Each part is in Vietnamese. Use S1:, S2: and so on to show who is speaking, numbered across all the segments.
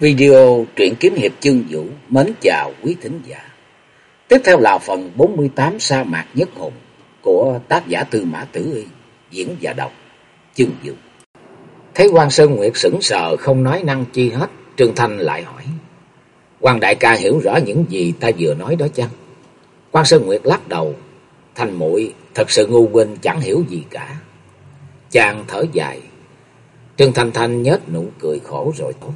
S1: Video truyện kiếm hiệp chương vũ mến chào quý thính giả. Tiếp theo là phần 48 sa mạc nhất hùng của tác giả Tư Mã Tử Y diễn và đọc chương vũ. Thấy quan Sơn Nguyệt sững sờ không nói năng chi hết, Trương Thanh lại hỏi. quan đại ca hiểu rõ những gì ta vừa nói đó chăng? quan Sơn Nguyệt lắc đầu, thành muội thật sự ngu quên chẳng hiểu gì cả. Chàng thở dài, Trương Thanh Thanh nhếch nụ cười khổ rồi tốt.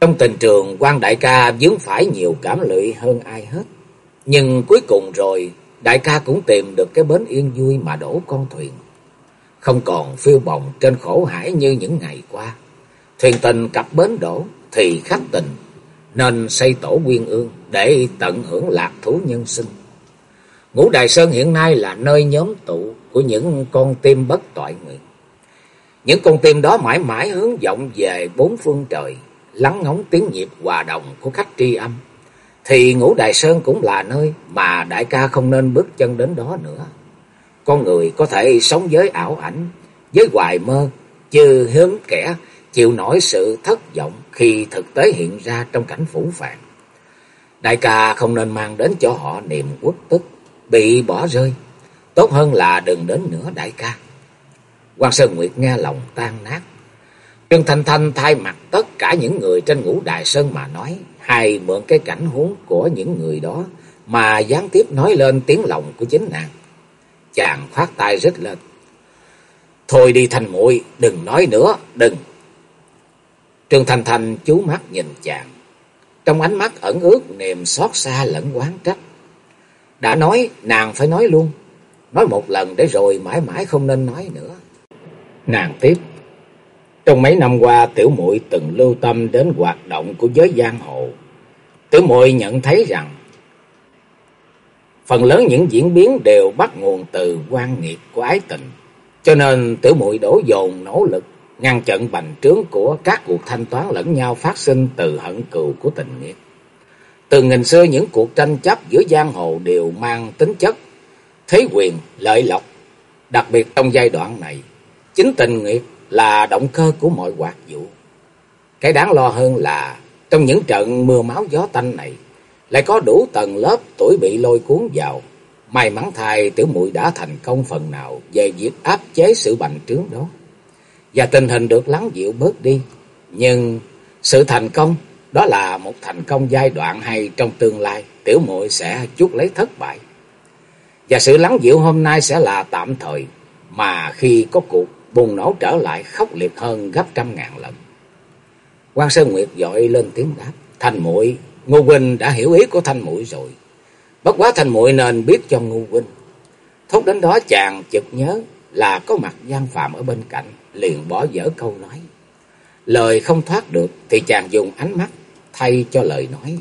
S1: Trong tình trường, quan đại ca vướng phải nhiều cảm lụy hơn ai hết. Nhưng cuối cùng rồi, đại ca cũng tìm được cái bến yên vui mà đổ con thuyền. Không còn phiêu bồng trên khổ hải như những ngày qua. Thuyền tình cặp bến đổ thì khách tình, nên xây tổ quyên ương để tận hưởng lạc thú nhân sinh. Ngũ Đài Sơn hiện nay là nơi nhóm tụ của những con tim bất toại nguyện. Những con tim đó mãi mãi hướng vọng về bốn phương trời, lắng ngóng tiếng nhịp hòa đồng của khách tri âm, thì Ngũ Đài Sơn cũng là nơi mà đại ca không nên bước chân đến đó nữa. Con người có thể sống với ảo ảnh, với hoài mơ, chứ hiếm kẻ chịu nổi sự thất vọng khi thực tế hiện ra trong cảnh phủ phàng. Đại ca không nên mang đến cho họ niềm uất tức, bị bỏ rơi. Tốt hơn là đừng đến nữa đại ca. quan Sơn Nguyệt nghe lòng tan nát, Trương Thanh Thanh thay mặt tất cả những người trên ngũ đài sơn mà nói, hay mượn cái cảnh huống của những người đó mà gián tiếp nói lên tiếng lòng của chính nàng. Chàng khoát tay rít lên. Thôi đi thành muội đừng nói nữa, đừng. Trương Thanh Thanh chú mắt nhìn chàng. Trong ánh mắt ẩn ướt niềm xót xa lẫn quán trách. Đã nói, nàng phải nói luôn. Nói một lần để rồi mãi mãi không nên nói nữa. Nàng tiếp. Trong mấy năm qua, tiểu muội từng lưu tâm đến hoạt động của giới giang hồ. Tiểu muội nhận thấy rằng phần lớn những diễn biến đều bắt nguồn từ quan nghiệt của ái tình. Cho nên tiểu muội đổ dồn nỗ lực ngăn chặn bành trướng của các cuộc thanh toán lẫn nhau phát sinh từ hận cừu của tình nghĩa. Từ nghìn xưa những cuộc tranh chấp giữa giang hồ đều mang tính chất thế quyền, lợi lộc. Đặc biệt trong giai đoạn này, chính tình nghiệp là động cơ của mọi hoạt vụ. Cái đáng lo hơn là trong những trận mưa máu gió tanh này, lại có đủ tầng lớp tuổi bị lôi cuốn vào. May mắn thay, tiểu muội đã thành công phần nào về việc áp chế sự bành trướng đó. Và tình hình được lắng dịu bớt đi. Nhưng sự thành công, đó là một thành công giai đoạn hay trong tương lai, tiểu muội sẽ chút lấy thất bại. Và sự lắng dịu hôm nay sẽ là tạm thời, mà khi có cuộc bùng nổ trở lại khốc liệt hơn gấp trăm ngàn lần. Quan Sơn Nguyệt dội lên tiếng đáp, Thanh muội Ngô huynh đã hiểu ý của Thanh muội rồi. Bất quá Thanh muội nên biết cho Ngô huynh. Thốt đến đó chàng chợt nhớ là có mặt gian phạm ở bên cạnh, liền bỏ dở câu nói. Lời không thoát được thì chàng dùng ánh mắt thay cho lời nói.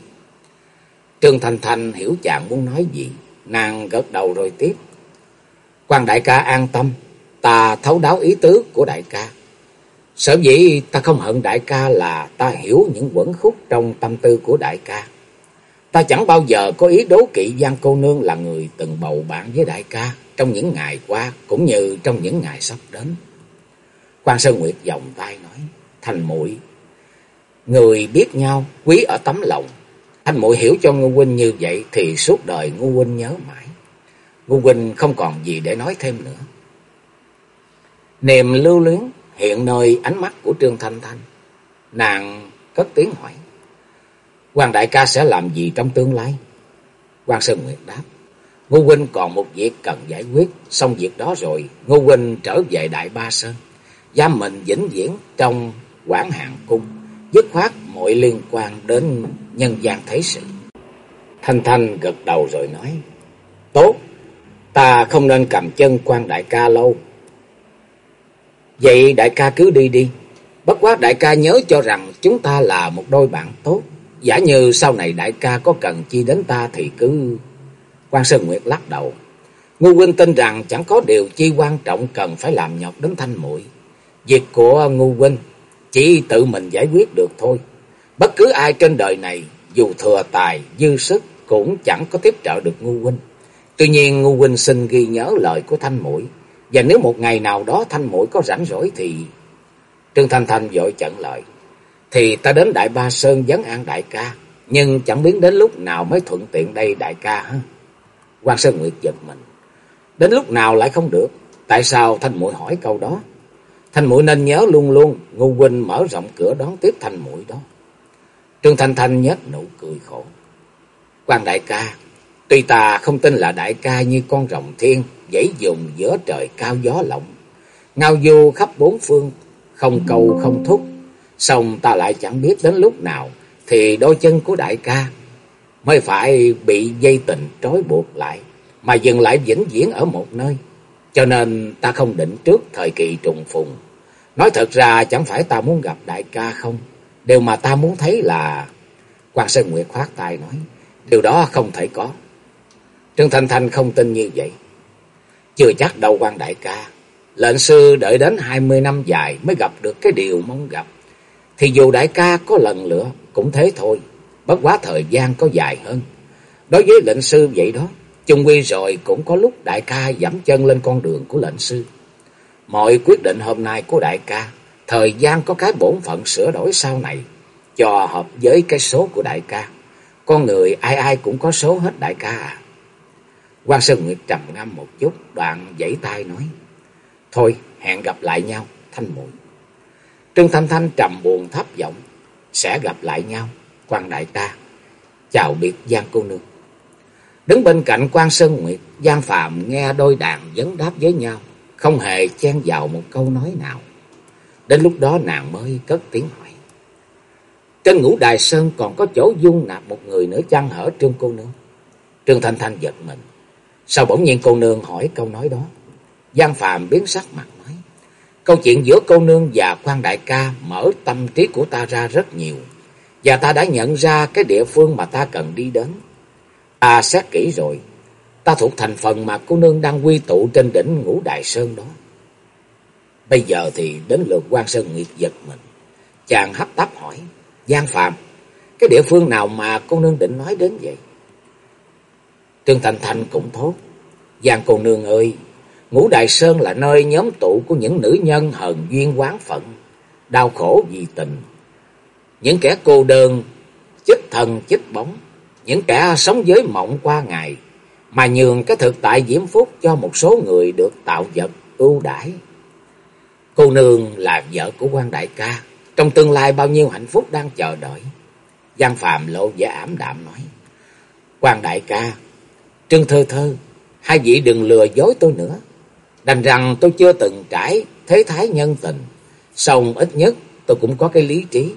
S1: Trương Thành Thành hiểu chàng muốn nói gì, nàng gật đầu rồi tiếp. Quan đại ca an tâm, ta thấu đáo ý tứ của đại ca. Sở dĩ ta không hận đại ca là ta hiểu những quẩn khúc trong tâm tư của đại ca. Ta chẳng bao giờ có ý đố kỵ Giang cô nương là người từng bầu bạn với đại ca trong những ngày qua cũng như trong những ngày sắp đến. Quan Sơn Nguyệt vòng tay nói, Thành muội người biết nhau, quý ở tấm lòng. Thành muội hiểu cho Ngô huynh như vậy thì suốt đời Ngô huynh nhớ mãi. Ngô huynh không còn gì để nói thêm nữa. Niềm lưu luyến hiện nơi ánh mắt của Trương Thanh Thanh. Nàng cất tiếng hỏi. Hoàng đại ca sẽ làm gì trong tương lai? Hoàng Sơn Nguyệt đáp. Ngô Huynh còn một việc cần giải quyết. Xong việc đó rồi, Ngô Huynh trở về Đại Ba Sơn. Giam mình vĩnh viễn trong quản hàng cung. Dứt khoát mọi liên quan đến nhân gian thế sự. Thanh Thanh gật đầu rồi nói. Tốt, ta không nên cầm chân quan đại ca lâu. Vậy đại ca cứ đi đi. Bất quá đại ca nhớ cho rằng chúng ta là một đôi bạn tốt. Giả như sau này đại ca có cần chi đến ta thì cứ... quan Sơn Nguyệt lắc đầu. Ngô Huynh tin rằng chẳng có điều chi quan trọng cần phải làm nhọc đến thanh muội Việc của Ngô Huynh chỉ tự mình giải quyết được thôi. Bất cứ ai trên đời này dù thừa tài, dư sức cũng chẳng có tiếp trợ được Ngô Huynh. Tuy nhiên Ngô Huynh xin ghi nhớ lời của thanh muội và nếu một ngày nào đó thanh mũi có rảnh rỗi thì... Trương Thanh Thanh vội chận lời. thì ta đến Đại Ba Sơn vấn an đại ca, nhưng chẳng biết đến lúc nào mới thuận tiện đây đại ca hả? Quan Sơn Nguyệt giật mình. Đến lúc nào lại không được? Tại sao Thanh mũi hỏi câu đó? Thanh mũi nên nhớ luôn luôn, Ngô huynh mở rộng cửa đón tiếp Thanh mũi đó. Trương Thanh Thanh nhếch nụ cười khổ. Quan đại ca, tuy ta không tin là đại ca như con rồng thiên, dãy dùng giữa trời cao gió lộng, ngao du khắp bốn phương, không cầu không thúc, xong ta lại chẳng biết đến lúc nào thì đôi chân của đại ca mới phải bị dây tình trói buộc lại, mà dừng lại vĩnh viễn ở một nơi. Cho nên ta không định trước thời kỳ trùng phùng. Nói thật ra chẳng phải ta muốn gặp đại ca không. Điều mà ta muốn thấy là... Quan Sơn Nguyệt khoát tay nói. Điều đó không thể có. Trương Thanh Thanh không tin như vậy. Chưa chắc đâu quan đại ca. Lệnh sư đợi đến hai mươi năm dài mới gặp được cái điều mong gặp. Thì dù đại ca có lần nữa cũng thế thôi. Bất quá thời gian có dài hơn. Đối với lệnh sư vậy đó. Chung quy rồi cũng có lúc đại ca dẫm chân lên con đường của lệnh sư. Mọi quyết định hôm nay của đại ca, thời gian có cái bổn phận sửa đổi sau này, cho hợp với cái số của đại ca. Con người ai ai cũng có số hết đại ca à. Quan Sơn Nguyệt trầm ngâm một chút, đoạn giãy tay nói. Thôi, hẹn gặp lại nhau, Thanh Muội. Trương Thanh Thanh trầm buồn thấp giọng, sẽ gặp lại nhau, quan đại ca. Chào biệt Giang cô nương. Đứng bên cạnh quan Sơn Nguyệt, Giang Phạm nghe đôi đàn vấn đáp với nhau, không hề chen vào một câu nói nào. Đến lúc đó nàng mới cất tiếng hỏi. Trên ngũ đài sơn còn có chỗ dung nạp một người nữa chăng hở Trương cô nương? Trương Thanh Thanh giật mình. Sao bỗng nhiên cô nương hỏi câu nói đó? Giang Phạm biến sắc mặt nói. Câu chuyện giữa cô nương và quan đại ca mở tâm trí của ta ra rất nhiều. Và ta đã nhận ra cái địa phương mà ta cần đi đến. Ta xét kỹ rồi, ta thuộc thành phần mà cô nương đang quy tụ trên đỉnh ngũ đại sơn đó. Bây giờ thì đến lượt quan Sơn nghiệt giật mình. Chàng hấp tấp hỏi, Giang Phạm, cái địa phương nào mà cô nương định nói đến vậy? Trương Thành Thành cũng thốt, Giang cô nương ơi, ngũ đại sơn là nơi nhóm tụ của những nữ nhân hờn duyên quán phận, đau khổ vì tình. Những kẻ cô đơn, chích thần chích bóng, những kẻ sống với mộng qua ngày, mà nhường cái thực tại diễm phúc cho một số người được tạo vật ưu đãi. Cô nương là vợ của quan đại ca, trong tương lai bao nhiêu hạnh phúc đang chờ đợi. Giang Phạm lộ vẻ ảm đạm nói, quan đại ca, Trương Thơ Thơ, hai vị đừng lừa dối tôi nữa. Đành rằng tôi chưa từng trải thế thái nhân tình, xong ít nhất tôi cũng có cái lý trí.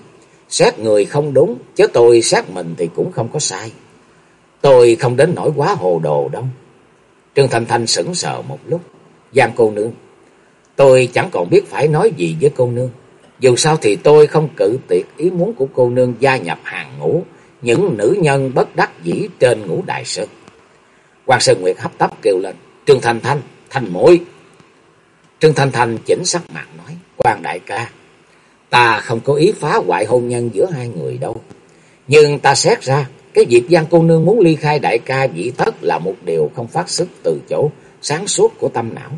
S1: Xét người không đúng, chứ tôi xét mình thì cũng không có sai. Tôi không đến nỗi quá hồ đồ đâu. Trương Thanh Thanh sững sờ một lúc. Giang cô nương. Tôi chẳng còn biết phải nói gì với cô nương. Dù sao thì tôi không cự tuyệt ý muốn của cô nương gia nhập hàng ngũ. Những nữ nhân bất đắc dĩ trên ngũ đại sơn. Quan Sơn Nguyệt hấp tấp kêu lên. Trương Thanh Thanh, Thanh mũi. Trương Thanh Thanh chỉnh sắc mặt nói. quan đại ca, ta không có ý phá hoại hôn nhân giữa hai người đâu. Nhưng ta xét ra cái việc Giang cô nương muốn ly khai đại ca dĩ thất là một điều không phát xuất từ chỗ sáng suốt của tâm não.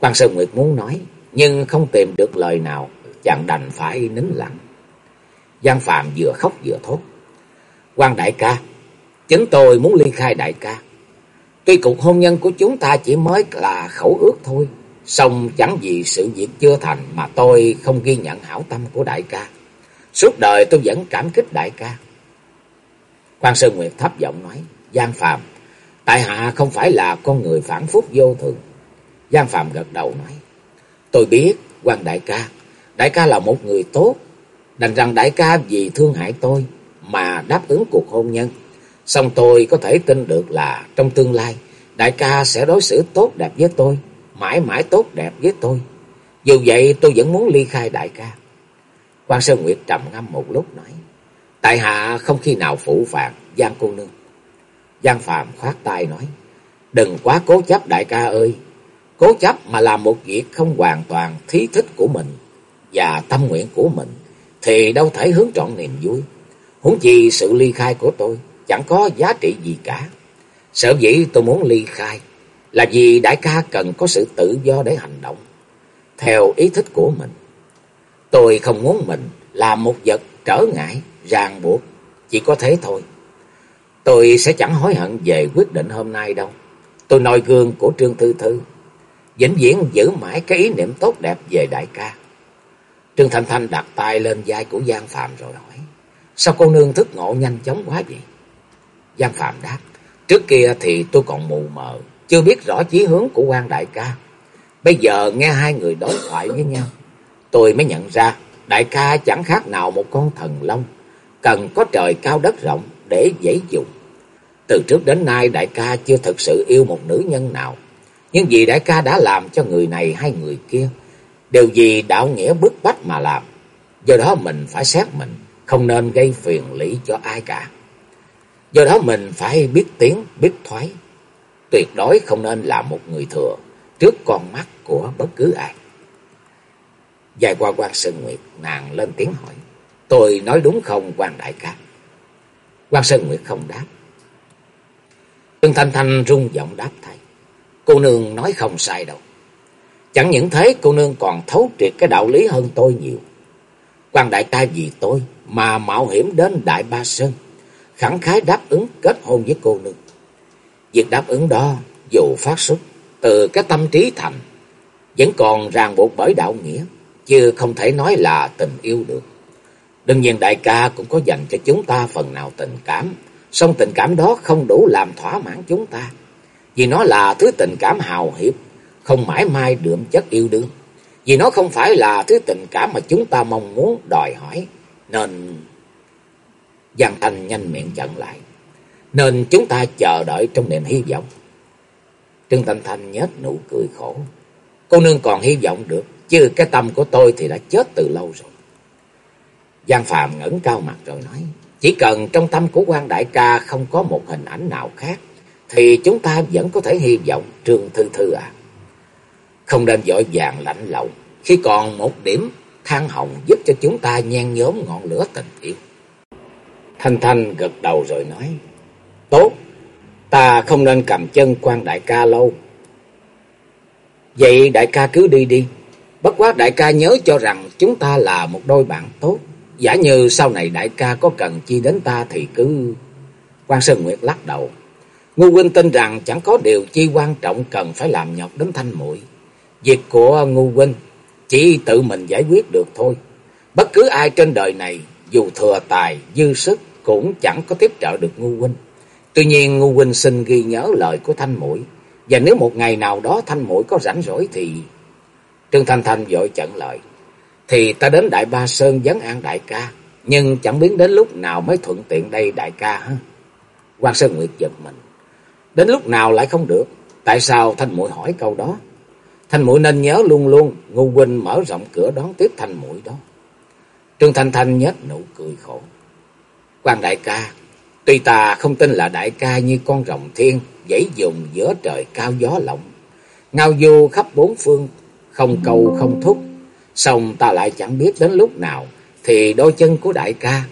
S1: Quan Sơn Nguyệt muốn nói, nhưng không tìm được lời nào, chàng đành phải nín lặng. Giang Phạm vừa khóc vừa thốt. Quan đại ca, chính tôi muốn ly khai đại ca. Tuy cuộc hôn nhân của chúng ta chỉ mới là khẩu ước thôi, song chẳng vì sự việc chưa thành mà tôi không ghi nhận hảo tâm của đại ca. Suốt đời tôi vẫn cảm kích đại ca. Quan Sơn Nguyệt thấp giọng nói, Giang Phạm, tại hạ không phải là con người phản phúc vô thường. Giang Phạm gật đầu nói, tôi biết, quan đại ca, đại ca là một người tốt, đành rằng đại ca vì thương hại tôi mà đáp ứng cuộc hôn nhân. Xong tôi có thể tin được là trong tương lai, đại ca sẽ đối xử tốt đẹp với tôi, mãi mãi tốt đẹp với tôi. Dù vậy tôi vẫn muốn ly khai đại ca. Quan Sơn Nguyệt trầm ngâm một lúc nói, Tại hạ không khi nào phụ phàng Giang cô nương. Giang Phạm khoát tay nói. Đừng quá cố chấp đại ca ơi. Cố chấp mà làm một việc không hoàn toàn thí thích của mình và tâm nguyện của mình thì đâu thể hướng trọn niềm vui. Huống chi sự ly khai của tôi chẳng có giá trị gì cả. Sở dĩ tôi muốn ly khai là vì đại ca cần có sự tự do để hành động theo ý thích của mình. Tôi không muốn mình là một vật trở ngại, ràng buộc, chỉ có thế thôi. Tôi sẽ chẳng hối hận về quyết định hôm nay đâu. Tôi noi gương của Trương Thư Thư, vĩnh viễn giữ mãi cái ý niệm tốt đẹp về đại ca. Trương Thanh Thanh đặt tay lên vai của Giang Phạm rồi hỏi, sao cô nương thức ngộ nhanh chóng quá vậy? Giang Phạm đáp, trước kia thì tôi còn mù mờ, chưa biết rõ chí hướng của quan đại ca. Bây giờ nghe hai người đối thoại với nhau, tôi mới nhận ra đại ca chẳng khác nào một con thần long, cần có trời cao đất rộng để dễ dùng. Từ trước đến nay đại ca chưa thực sự yêu một nữ nhân nào, nhưng vì đại ca đã làm cho người này hay người kia, đều vì đạo nghĩa bức bách mà làm. Do đó mình phải xét mình, không nên gây phiền lý cho ai cả. Do đó mình phải biết tiếng, biết thoái. Tuyệt đối không nên là một người thừa trước con mắt của bất cứ ai. Dài qua quan Sơn Nguyệt, nàng lên tiếng hỏi. Tôi nói đúng không quan đại ca? quan Sơn Nguyệt không đáp. Trương Thanh Thanh rung giọng đáp thay. Cô nương nói không sai đâu. Chẳng những thế cô nương còn thấu triệt cái đạo lý hơn tôi nhiều. quan đại ca vì tôi mà mạo hiểm đến Đại Ba Sơn. Khẳng khái đáp ứng kết hôn với cô nương. Việc đáp ứng đó dù phát xuất từ cái tâm trí thành. Vẫn còn ràng buộc bởi đạo nghĩa. Chứ không thể nói là tình yêu được. Đương nhiên đại ca cũng có dành cho chúng ta phần nào tình cảm. song tình cảm đó không đủ làm thỏa mãn chúng ta. Vì nó là thứ tình cảm hào hiệp, không mãi mai đượm chất yêu đương. Vì nó không phải là thứ tình cảm mà chúng ta mong muốn đòi hỏi. Nên... Giang Thanh nhanh miệng chặn lại. Nên chúng ta chờ đợi trong niềm hy vọng. Trương Thanh Thanh nhếch nụ cười khổ. Cô nương còn hy vọng được, chứ cái tâm của tôi thì đã chết từ lâu rồi. Giang Phạm ngẩng cao mặt rồi nói, chỉ cần trong tâm của quan đại ca không có một hình ảnh nào khác, thì chúng ta vẫn có thể hy vọng Trương Thư Thư à. Không nên dội vàng lạnh lậu, khi còn một điểm than hồng giúp cho chúng ta nhen nhóm ngọn lửa tình yêu. Thanh Thanh gật đầu rồi nói, tốt, ta không nên cầm chân quan đại ca lâu. Vậy đại ca cứ đi đi, bất quá đại ca nhớ cho rằng chúng ta là một đôi bạn tốt. Giả như sau này đại ca có cần chi đến ta thì cứ... quan Sơn Nguyệt lắc đầu. Ngô huynh tin rằng chẳng có điều chi quan trọng cần phải làm nhọc đến thanh muội Việc của Ngô huynh chỉ tự mình giải quyết được thôi. Bất cứ ai trên đời này dù thừa tài, dư sức cũng chẳng có tiếp trợ được ngu huynh. Tuy nhiên ngu huynh xin ghi nhớ lời của thanh mũi và nếu một ngày nào đó thanh mũi có rảnh rỗi thì Trương Thanh Thanh vội chận lời thì ta đến Đại Ba Sơn vấn an đại ca, nhưng chẳng biết đến lúc nào mới thuận tiện đây đại ca ha. Quan Sơn Nguyệt giật mình. Đến lúc nào lại không được? Tại sao Thanh mũi hỏi câu đó? Thanh mũi nên nhớ luôn luôn, ngu huynh mở rộng cửa đón tiếp Thanh mũi đó. Trương Thanh Thanh nhếch nụ cười khổ. Quan đại ca, tuy ta không tin là đại ca như con rồng thiên, dãy dùng giữa trời cao gió lộng, ngao du khắp bốn phương, không cầu không thúc, Xong ta lại chẳng biết đến lúc nào thì đôi chân của đại ca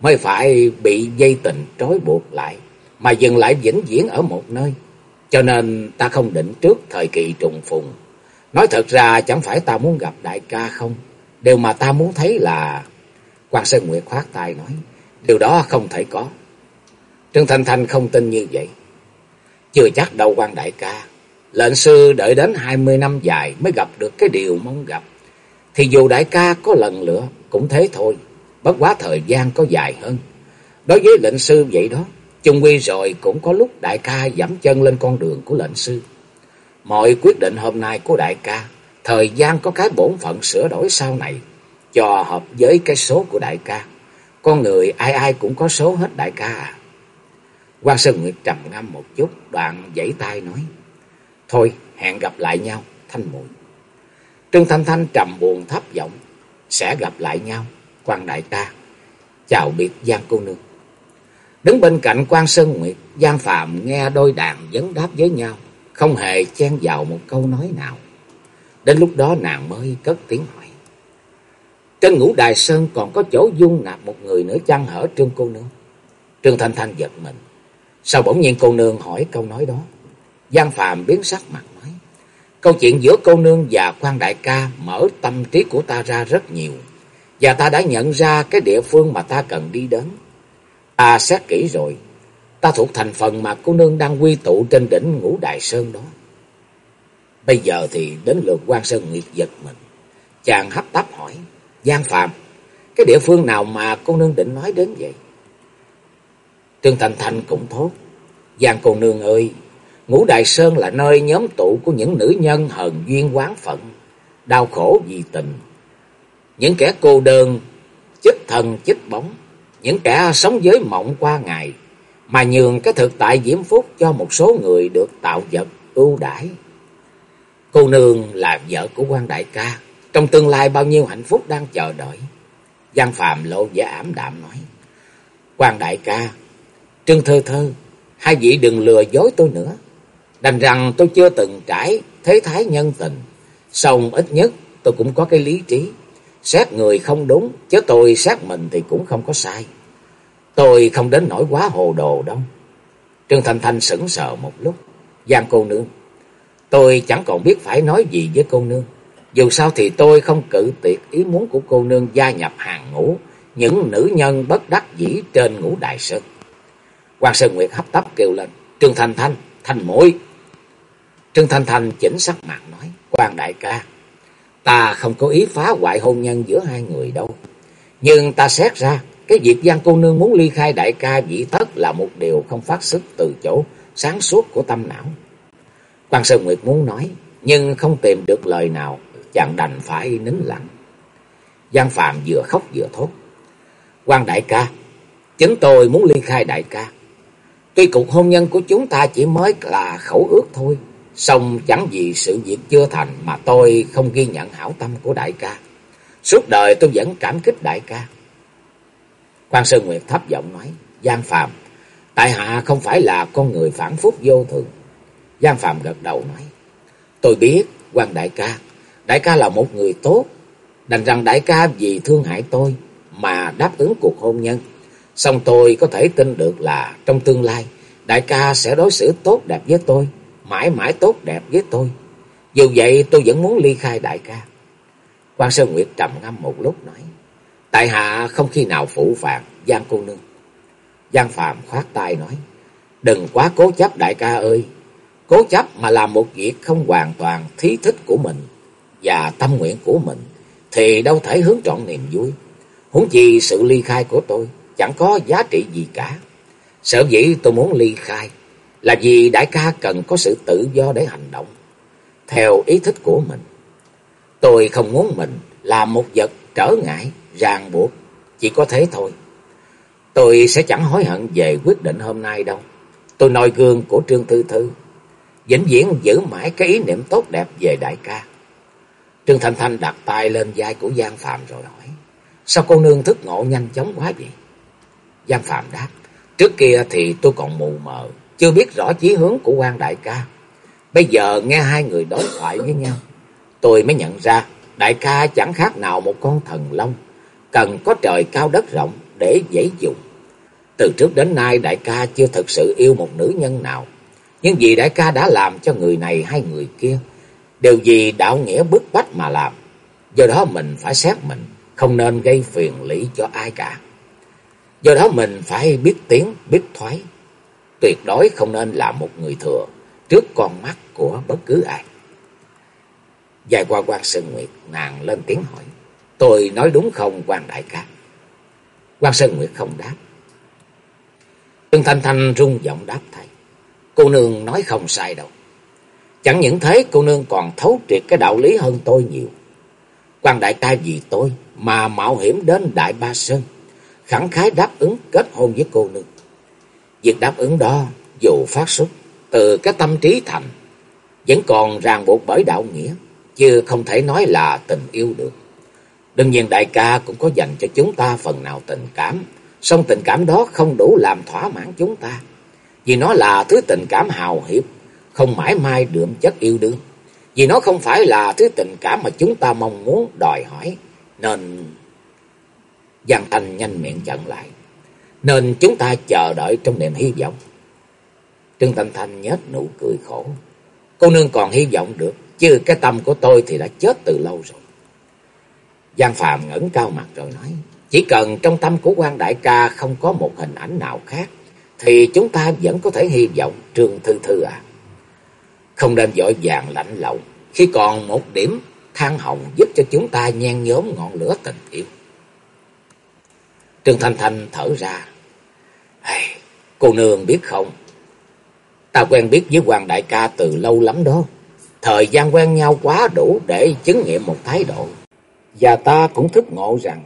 S1: mới phải bị dây tình trói buộc lại mà dừng lại vĩnh viễn ở một nơi. Cho nên ta không định trước thời kỳ trùng phùng. Nói thật ra chẳng phải ta muốn gặp đại ca không. Điều mà ta muốn thấy là... quan Sơn Nguyệt khoát tay nói. Điều đó không thể có. Trương Thanh Thanh không tin như vậy. Chưa chắc đâu quan đại ca. Lệnh sư đợi đến hai mươi năm dài mới gặp được cái điều mong gặp. Thì dù đại ca có lần nữa cũng thế thôi, bất quá thời gian có dài hơn. Đối với lệnh sư vậy đó, chung quy rồi cũng có lúc đại ca dẫm chân lên con đường của lệnh sư. Mọi quyết định hôm nay của đại ca, thời gian có cái bổn phận sửa đổi sau này, cho hợp với cái số của đại ca. Con người ai ai cũng có số hết đại ca à. Quan Sơn Nguyệt trầm ngâm một chút, đoạn giãy tay nói. Thôi, hẹn gặp lại nhau, thanh muội Trương Thanh Thanh trầm buồn thấp giọng, sẽ gặp lại nhau, quan đại ca. Chào biệt Giang cô nương. Đứng bên cạnh quan Sơn Nguyệt, Giang Phạm nghe đôi đàn vấn đáp với nhau, không hề chen vào một câu nói nào. Đến lúc đó nàng mới cất tiếng hỏi. Trên ngũ đài sơn còn có chỗ dung nạp một người nữa chăng hở Trương cô nương? Trương Thanh Thanh giật mình. Sao bỗng nhiên cô nương hỏi câu nói đó? Giang Phạm biến sắc mặt nói. Câu chuyện giữa cô nương và quan đại ca mở tâm trí của ta ra rất nhiều. Và ta đã nhận ra cái địa phương mà ta cần đi đến. Ta xét kỹ rồi. Ta thuộc thành phần mà cô nương đang quy tụ trên đỉnh ngũ đại sơn đó. Bây giờ thì đến lượt quan Sơn Nguyệt giật mình. Chàng hấp tấp hỏi. Giang Phạm, cái địa phương nào mà cô nương định nói đến vậy? Trương Thành Thành cũng thốt. Giang cô nương ơi, Ngũ Đại Sơn là nơi nhóm tụ của những nữ nhân hờn duyên quán phận, đau khổ vì tình. Những kẻ cô đơn, chích thần chích bóng, những kẻ sống với mộng qua ngày, mà nhường cái thực tại diễm phúc cho một số người được tạo vật ưu đãi. Cô nương là vợ của quan đại ca, trong tương lai bao nhiêu hạnh phúc đang chờ đợi. Giang Phạm lộ vẻ ảm đạm nói, quan đại ca, Trương Thơ Thơ, hai vị đừng lừa dối tôi nữa. Đành rằng tôi chưa từng trải thế thái nhân tình, song ít nhất tôi cũng có cái lý trí. Xét người không đúng, chứ tôi xét mình thì cũng không có sai. Tôi không đến nỗi quá hồ đồ đâu. Trương Thanh Thanh sững sờ một lúc. Giang cô nương, tôi chẳng còn biết phải nói gì với cô nương. Dù sao thì tôi không cự tuyệt ý muốn của cô nương gia nhập hàng ngũ những nữ nhân bất đắc dĩ trên ngũ đại sơn. Quan Sơn Nguyệt hấp tấp kêu lên, Trương Thanh Thanh, Thanh mũi Trương Thanh Thanh chỉnh sắc mặt nói, quan đại ca, ta không có ý phá hoại hôn nhân giữa hai người đâu. Nhưng ta xét ra, cái việc Giang cô nương muốn ly khai đại ca dĩ tất là một điều không phát xuất từ chỗ sáng suốt của tâm não. Quan Sơn Nguyệt muốn nói, nhưng không tìm được lời nào, chàng đành phải nín lặng. Giang Phạm vừa khóc vừa thốt. quan đại ca, chính tôi muốn ly khai đại ca. Tuy cuộc hôn nhân của chúng ta chỉ mới là khẩu ước thôi, song chẳng vì sự việc chưa thành mà tôi không ghi nhận hảo tâm của đại ca. Suốt đời tôi vẫn cảm kích đại ca. Quan Sơn Nguyệt thấp giọng nói, Giang Phạm, tại hạ không phải là con người phản phúc vô thường. Giang Phạm gật đầu nói, tôi biết, quan đại ca, đại ca là một người tốt, đành rằng đại ca vì thương hại tôi mà đáp ứng cuộc hôn nhân. Xong tôi có thể tin được là trong tương lai, đại ca sẽ đối xử tốt đẹp với tôi, mãi mãi tốt đẹp với tôi. Dù vậy tôi vẫn muốn ly khai đại ca. Quan Sơn Nguyệt trầm ngâm một lúc nói, tại hạ không khi nào phụ phạt Giang cô nương. Giang Phạm khoát tay nói, đừng quá cố chấp đại ca ơi. Cố chấp mà làm một việc không hoàn toàn thí thích của mình và tâm nguyện của mình thì đâu thể hướng trọn niềm vui. Huống chi sự ly khai của tôi chẳng có giá trị gì cả. Sở dĩ tôi muốn ly khai là vì đại ca cần có sự tự do để hành động, theo ý thích của mình. Tôi không muốn mình là một vật trở ngại, ràng buộc, chỉ có thế thôi. Tôi sẽ chẳng hối hận về quyết định hôm nay đâu. Tôi noi gương của Trương Thư Thư, vĩnh viễn giữ mãi cái ý niệm tốt đẹp về đại ca. Trương Thanh Thanh đặt tay lên vai của Giang Phạm rồi hỏi, sao cô nương thức ngộ nhanh chóng quá vậy? Giang Phạm đáp, trước kia thì tôi còn mù mờ, chưa biết rõ chí hướng của quan đại ca. Bây giờ nghe hai người đối thoại với nhau, tôi mới nhận ra đại ca chẳng khác nào một con thần long, cần có trời cao đất rộng để dễ dùng. Từ trước đến nay đại ca chưa thực sự yêu một nữ nhân nào, nhưng vì đại ca đã làm cho người này hay người kia, đều gì đạo nghĩa bức bách mà làm. Do đó mình phải xét mình, không nên gây phiền lý cho ai cả. Do đó mình phải biết tiếng, biết thoái. Tuyệt đối không nên là một người thừa trước con mắt của bất cứ ai. Dài qua quan Sơn Nguyệt, nàng lên tiếng hỏi. Tôi nói đúng không quan đại ca? Quan Sơn Nguyệt không đáp. Trương Thanh Thanh rung giọng đáp thầy. Cô nương nói không sai đâu. Chẳng những thế cô nương còn thấu triệt cái đạo lý hơn tôi nhiều. Quan đại ca vì tôi mà mạo hiểm đến Đại Ba Sơn khẳng khái đáp ứng kết hôn với cô nương. Việc đáp ứng đó dù phát xuất từ cái tâm trí thành, vẫn còn ràng buộc bởi đạo nghĩa, chứ không thể nói là tình yêu được. Đương nhiên đại ca cũng có dành cho chúng ta phần nào tình cảm, song tình cảm đó không đủ làm thỏa mãn chúng ta, vì nó là thứ tình cảm hào hiệp, không mãi mai đượm chất yêu đương, vì nó không phải là thứ tình cảm mà chúng ta mong muốn đòi hỏi, nên Giang Thanh nhanh miệng chặn lại. Nên chúng ta chờ đợi trong niềm hy vọng. Trương Thanh Thanh nhếch nụ cười khổ. Cô nương còn hy vọng được, chứ cái tâm của tôi thì đã chết từ lâu rồi. Giang Phạm ngẩng cao mặt rồi nói, chỉ cần trong tâm của quan đại ca không có một hình ảnh nào khác, thì chúng ta vẫn có thể hy vọng Trương Thư Thư à. Không nên vội vàng lạnh lậu, khi còn một điểm than hồng giúp cho chúng ta nhen nhóm ngọn lửa tình yêu. Trương Thanh Thanh thở ra. Hey, cô nương biết không, ta quen biết với Hoàng Đại ca từ lâu lắm đó. Thời gian quen nhau quá đủ để chứng nghiệm một thái độ. Và ta cũng thức ngộ rằng,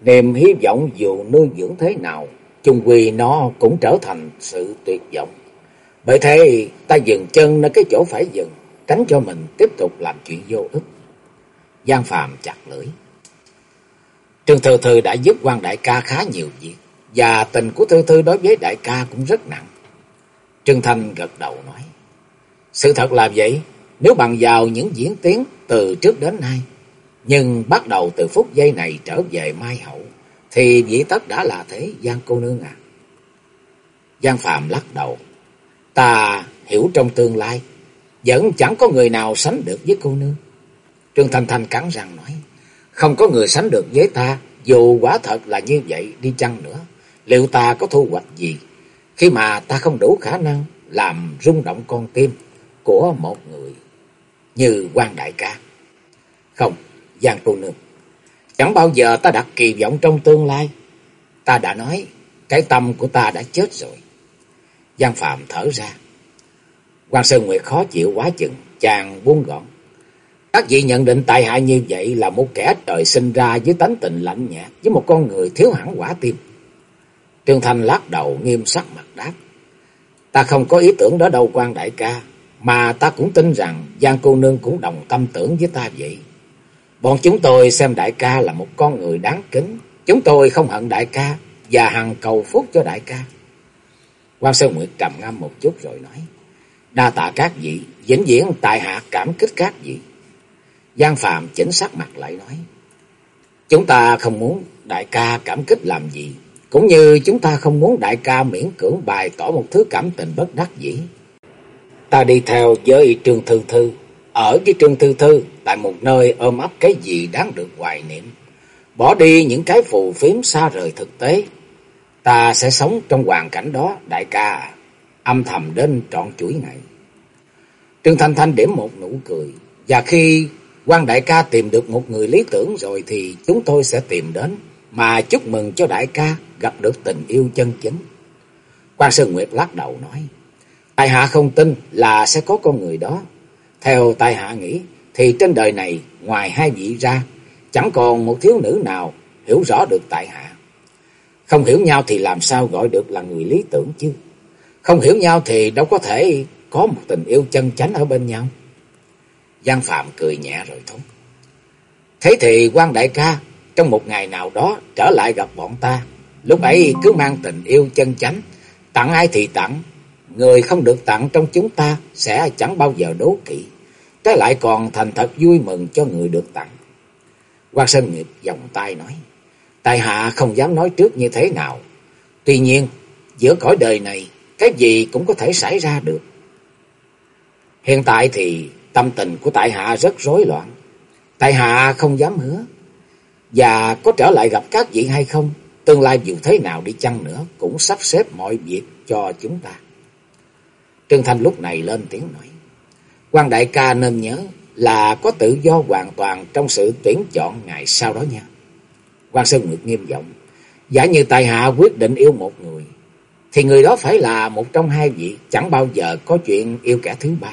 S1: niềm hy vọng dù nuôi dưỡng thế nào, chung quy nó cũng trở thành sự tuyệt vọng. Bởi thế ta dừng chân nơi cái chỗ phải dừng, tránh cho mình tiếp tục làm chuyện vô ích. Giang phạm chặt lưỡi. Trương Thư Thư đã giúp quan đại ca khá nhiều việc, và tình của Thư Thư đối với đại ca cũng rất nặng. Trương Thanh gật đầu nói, sự thật là vậy, nếu bằng vào những diễn tiến từ trước đến nay, nhưng bắt đầu từ phút giây này trở về mai hậu, thì dĩ tất đã là thế Giang cô nương à. Giang Phạm lắc đầu, ta hiểu trong tương lai, vẫn chẳng có người nào sánh được với cô nương. Trương Thanh Thanh cắn răng nói, không có người sánh được với ta, dù quả thật là như vậy đi chăng nữa, liệu ta có thu hoạch gì, khi mà ta không đủ khả năng làm rung động con tim của một người như quan đại ca. Không, Giang cô nương, chẳng bao giờ ta đặt kỳ vọng trong tương lai. Ta đã nói, cái tâm của ta đã chết rồi. Giang Phạm thở ra. Quan Sơn Nguyệt khó chịu quá chừng, chàng buông gọn. Các vị nhận định tại hại như vậy là một kẻ trời sinh ra với tánh tình lạnh nhạt, với một con người thiếu hẳn quả tim. Trương Thanh lắc đầu nghiêm sắc mặt đáp. Ta không có ý tưởng đó đâu quan đại ca, mà ta cũng tin rằng Giang cô nương cũng đồng tâm tưởng với ta vậy. Bọn chúng tôi xem đại ca là một con người đáng kính. Chúng tôi không hận đại ca và hằng cầu phúc cho đại ca. Quan Sơn Nguyệt trầm ngâm một chút rồi nói. Đa tạ các vị, vĩnh viễn tại hạ cảm kích các vị. Giang Phạm chỉnh sắc mặt lại nói. Chúng ta không muốn đại ca cảm kích làm gì. Cũng như chúng ta không muốn đại ca miễn cưỡng bày tỏ một thứ cảm tình bất đắc dĩ. Ta đi theo với Trương Thư Thư. Ở với Trương Thư Thư tại một nơi ôm ấp cái gì đáng được hoài niệm. Bỏ đi những cái phù phiếm xa rời thực tế. Ta sẽ sống trong hoàn cảnh đó, đại ca Âm thầm đến trọn chuỗi ngày. Trương Thanh Thanh điểm một nụ cười. Và khi quan đại ca tìm được một người lý tưởng rồi thì chúng tôi sẽ tìm đến. Mà chúc mừng cho đại ca gặp được tình yêu chân chính. Quan Sơn Nguyệt lắc đầu nói. Tài hạ không tin là sẽ có con người đó. Theo tài hạ nghĩ thì trên đời này ngoài hai vị ra chẳng còn một thiếu nữ nào hiểu rõ được tại hạ. Không hiểu nhau thì làm sao gọi được là người lý tưởng chứ. Không hiểu nhau thì đâu có thể có một tình yêu chân chánh ở bên nhau. Giang Phạm cười nhẹ rồi thốt. Thế thì quan đại ca, trong một ngày nào đó trở lại gặp bọn ta. Lúc ấy cứ mang tình yêu chân chánh. Tặng ai thì tặng. Người không được tặng trong chúng ta sẽ chẳng bao giờ đố kỵ. Trái lại còn thành thật vui mừng cho người được tặng. Quan Sơn Nghiệp vòng tay nói. Tài hạ không dám nói trước như thế nào. Tuy nhiên, giữa cõi đời này, cái gì cũng có thể xảy ra được. Hiện tại thì tâm tình của tại hạ rất rối loạn. Tại hạ không dám hứa. Và có trở lại gặp các vị hay không, tương lai dù thế nào đi chăng nữa cũng sắp xếp mọi việc cho chúng ta. Trương Thanh lúc này lên tiếng nói. quan đại ca nên nhớ là có tự do hoàn toàn trong sự tuyển chọn ngày sau đó nha quan Sơn Nguyệt nghiêm giọng. Giả như tài hạ quyết định yêu một người, thì người đó phải là một trong hai vị, chẳng bao giờ có chuyện yêu kẻ thứ ba.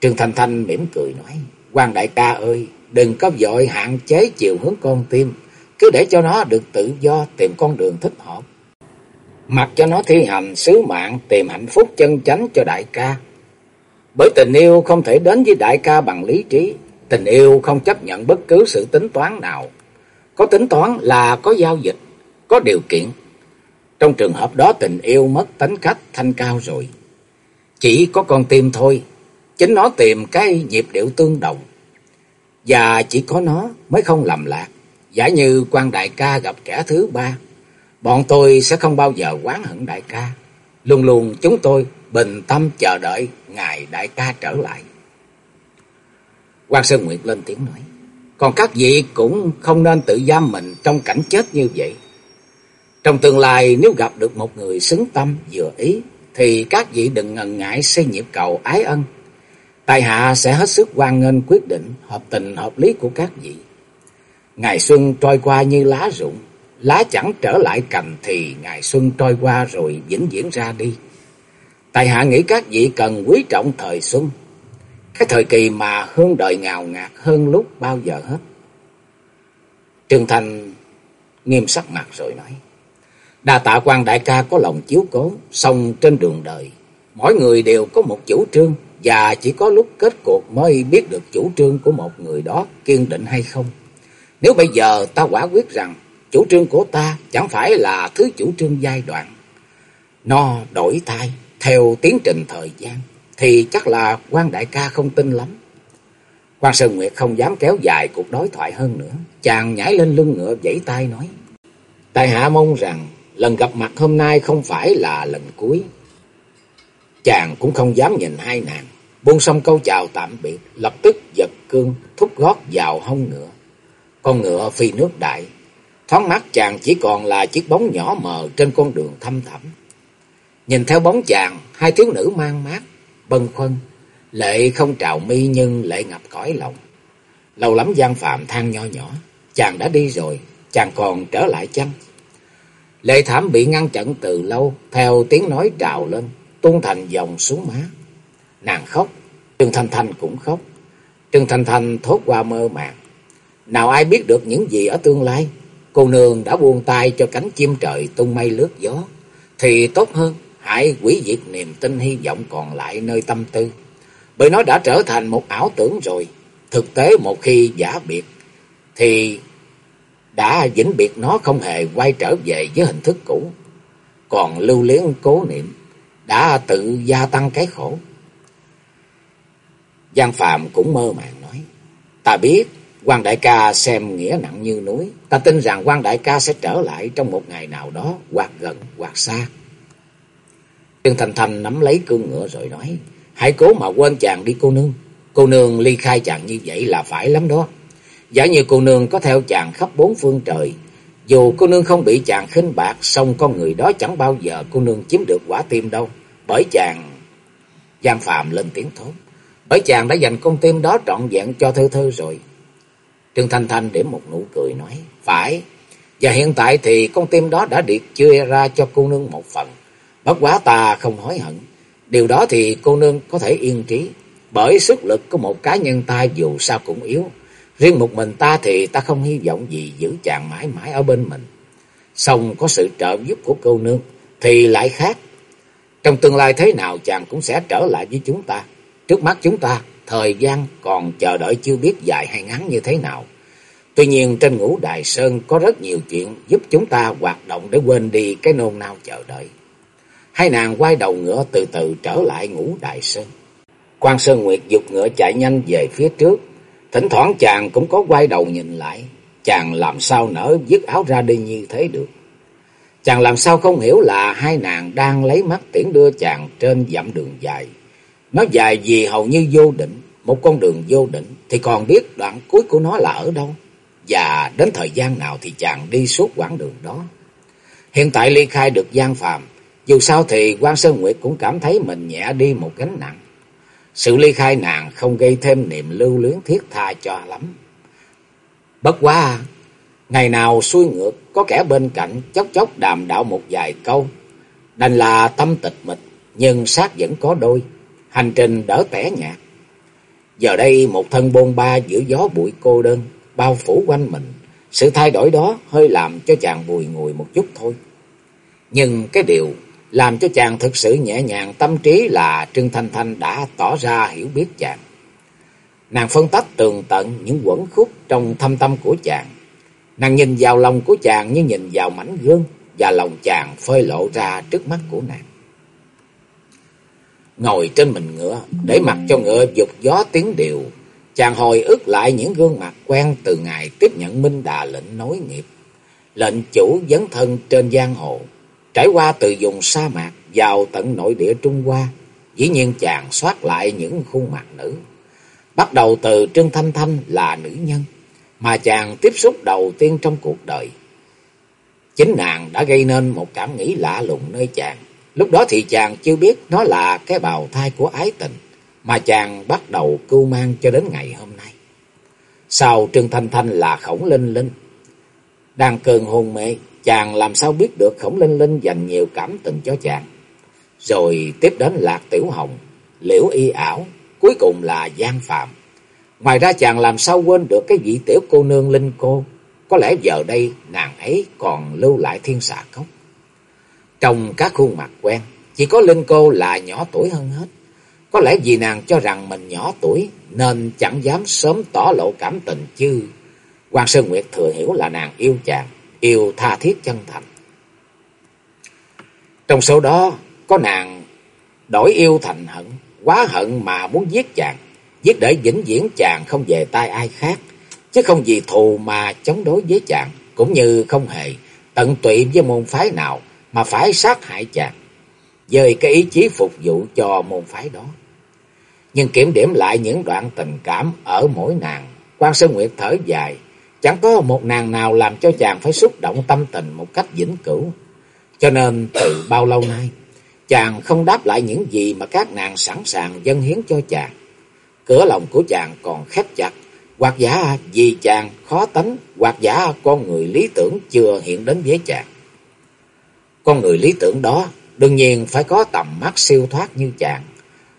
S1: Trương Thanh Thanh mỉm cười nói, quan đại ca ơi, đừng có vội hạn chế chiều hướng con tim, cứ để cho nó được tự do tìm con đường thích hợp. Mặc cho nó thi hành sứ mạng tìm hạnh phúc chân chánh cho đại ca. Bởi tình yêu không thể đến với đại ca bằng lý trí, tình yêu không chấp nhận bất cứ sự tính toán nào. Có tính toán là có giao dịch, có điều kiện. Trong trường hợp đó tình yêu mất tính cách thanh cao rồi. Chỉ có con tim thôi, chính nó tìm cái nhịp điệu tương đồng. Và chỉ có nó mới không lầm lạc. Giả như quan đại ca gặp kẻ thứ ba, bọn tôi sẽ không bao giờ oán hận đại ca. Luôn luôn chúng tôi bình tâm chờ đợi ngày đại ca trở lại. Quan Sơn Nguyệt lên tiếng nói. Còn các vị cũng không nên tự giam mình trong cảnh chết như vậy. Trong tương lai nếu gặp được một người xứng tâm vừa ý, thì các vị đừng ngần ngại xây nhịp cầu ái ân. Tài hạ sẽ hết sức hoan nghênh quyết định hợp tình hợp lý của các vị. Ngày xuân trôi qua như lá rụng, lá chẳng trở lại cành thì ngày xuân trôi qua rồi vĩnh viễn ra đi. Tài hạ nghĩ các vị cần quý trọng thời xuân, cái thời kỳ mà hương đời ngào ngạt hơn lúc bao giờ hết. Trương Thành nghiêm sắc mặt rồi nói. Đa tạ quan đại ca có lòng chiếu cố, song trên đường đời, mỗi người đều có một chủ trương và chỉ có lúc kết cuộc mới biết được chủ trương của một người đó kiên định hay không. Nếu bây giờ ta quả quyết rằng chủ trương của ta chẳng phải là thứ chủ trương giai đoạn, nó đổi thay theo tiến trình thời gian, thì chắc là quan đại ca không tin lắm. Quan Sơn Nguyệt không dám kéo dài cuộc đối thoại hơn nữa, chàng nhảy lên lưng ngựa vẫy tay nói. Tại hạ mong rằng lần gặp mặt hôm nay không phải là lần cuối. Chàng cũng không dám nhìn hai nàng, buông xong câu chào tạm biệt, lập tức giật cương thúc gót vào hông ngựa. Con ngựa phi nước đại, thoáng mắt chàng chỉ còn là chiếc bóng nhỏ mờ trên con đường thăm thẳm. Nhìn theo bóng chàng, hai thiếu nữ mang mát, bần khuân, lệ không trào mi nhưng lệ ngập cõi lòng. Lâu lắm gian phạm than nho nhỏ, chàng đã đi rồi, chàng còn trở lại chăng? Lệ thảm bị ngăn chặn từ lâu, theo tiếng nói trào lên, tuôn thành dòng xuống má. Nàng khóc, Trương Thanh Thanh cũng khóc. Trương Thanh Thanh thốt qua mơ màng. Nào ai biết được những gì ở tương lai, cô nương đã buông tay cho cánh chim trời tung mây lướt gió, thì tốt hơn hãy quỷ diệt niềm tin hy vọng còn lại nơi tâm tư. Bởi nó đã trở thành một ảo tưởng rồi. Thực tế một khi giả biệt, thì đã vĩnh biệt nó không hề quay trở về với hình thức cũ. Còn lưu luyến cố niệm, đã tự gia tăng cái khổ. Giang Phạm cũng mơ màng nói, ta biết quan đại ca xem nghĩa nặng như núi, ta tin rằng quan đại ca sẽ trở lại trong một ngày nào đó, hoặc gần hoặc xa. Trương Thành Thành nắm lấy cương ngựa rồi nói, hãy cố mà quên chàng đi cô nương. Cô nương ly khai chàng như vậy là phải lắm đó. Giả như cô nương có theo chàng khắp bốn phương trời, dù cô nương không bị chàng khinh bạc, song con người đó chẳng bao giờ cô nương chiếm được quả tim đâu. Bởi chàng... Giang Phạm lên tiếng thốt. Bởi chàng đã dành con tim đó trọn vẹn cho thư thư rồi. Trương Thanh Thanh để một nụ cười nói. Phải. Và hiện tại thì con tim đó đã được chia ra cho cô nương một phần. Bất quá ta không hối hận. Điều đó thì cô nương có thể yên trí. Bởi sức lực của một cá nhân ta dù sao cũng yếu. Riêng một mình ta thì ta không hy vọng gì giữ chàng mãi mãi ở bên mình. Xong có sự trợ giúp của cô nương thì lại khác. Trong tương lai thế nào chàng cũng sẽ trở lại với chúng ta. Trước mắt chúng ta, thời gian còn chờ đợi chưa biết dài hay ngắn như thế nào. Tuy nhiên trên ngũ Đại Sơn có rất nhiều chuyện giúp chúng ta hoạt động để quên đi cái nôn nao chờ đợi. Hai nàng quay đầu ngựa từ từ trở lại ngũ Đại Sơn. Quan Sơn Nguyệt dục ngựa chạy nhanh về phía trước. Thỉnh thoảng chàng cũng có quay đầu nhìn lại. Chàng làm sao nỡ dứt áo ra đi như thế được. Chàng làm sao không hiểu là hai nàng đang lấy mắt tiễn đưa chàng trên dặm đường dài. Nó dài vì hầu như vô định, một con đường vô định thì còn biết đoạn cuối của nó là ở đâu. Và đến thời gian nào thì chàng đi suốt quãng đường đó. Hiện tại ly khai được gian phàm, dù sao thì quan Sơn Nguyệt cũng cảm thấy mình nhẹ đi một gánh nặng. Sự ly khai nàng không gây thêm niềm lưu luyến thiết tha cho lắm. Bất quá, ngày nào xuôi ngược có kẻ bên cạnh chốc chốc đàm đạo một vài câu. Đành là tâm tịch mịch, nhưng sát vẫn có đôi, hành trình đỡ tẻ nhạt. Giờ đây một thân bôn ba giữa gió bụi cô đơn, bao phủ quanh mình. Sự thay đổi đó hơi làm cho chàng bùi ngùi một chút thôi. Nhưng cái điều làm cho chàng thực sự nhẹ nhàng tâm trí là Trương Thanh Thanh đã tỏ ra hiểu biết chàng. Nàng phân tách tường tận những quẩn khúc trong thâm tâm của chàng. Nàng nhìn vào lòng của chàng như nhìn vào mảnh gương và lòng chàng phơi lộ ra trước mắt của nàng. Ngồi trên mình ngựa, để mặc cho ngựa dục gió tiếng điều, chàng hồi ức lại những gương mặt quen từ ngày tiếp nhận Minh Đà lệnh nối nghiệp. Lệnh chủ dấn thân trên giang hồ, Trải qua từ vùng sa mạc vào tận nội địa Trung Hoa, dĩ nhiên chàng soát lại những khuôn mặt nữ. Bắt đầu từ Trương Thanh Thanh là nữ nhân, mà chàng tiếp xúc đầu tiên trong cuộc đời. Chính nàng đã gây nên một cảm nghĩ lạ lùng nơi chàng. Lúc đó thì chàng chưa biết nó là cái bào thai của ái tình mà chàng bắt đầu cưu mang cho đến ngày hôm nay. Sau Trương Thanh Thanh là khổng linh linh. Đang cơn hôn mê, chàng làm sao biết được khổng linh linh dành nhiều cảm tình cho chàng. Rồi tiếp đến Lạc Tiểu Hồng, Liễu Y Ảo, cuối cùng là Giang Phạm. Ngoài ra chàng làm sao quên được cái vị tiểu cô nương Linh Cô. Có lẽ giờ đây nàng ấy còn lưu lại thiên xà cốc. Trong các khuôn mặt quen, chỉ có Linh Cô là nhỏ tuổi hơn hết. Có lẽ vì nàng cho rằng mình nhỏ tuổi nên chẳng dám sớm tỏ lộ cảm tình chứ. Hoàng Sơn Nguyệt thừa hiểu là nàng yêu chàng, yêu tha thiết chân thành. Trong số đó có nàng đổi yêu thành hận, quá hận mà muốn giết chàng, giết để vĩnh viễn chàng không về tay ai khác, chứ không vì thù mà chống đối với chàng, cũng như không hề tận tụy với môn phái nào mà phải sát hại chàng, dời cái ý chí phục vụ cho môn phái đó. Nhưng kiểm điểm lại những đoạn tình cảm ở mỗi nàng, quan Sơn Nguyệt thở dài, chẳng có một nàng nào làm cho chàng phải xúc động tâm tình một cách vĩnh cửu. Cho nên từ bao lâu nay, chàng không đáp lại những gì mà các nàng sẵn sàng dâng hiến cho chàng. Cửa lòng của chàng còn khép chặt, hoặc giả vì chàng khó tánh, hoặc giả con người lý tưởng chưa hiện đến với chàng. Con người lý tưởng đó đương nhiên phải có tầm mắt siêu thoát như chàng.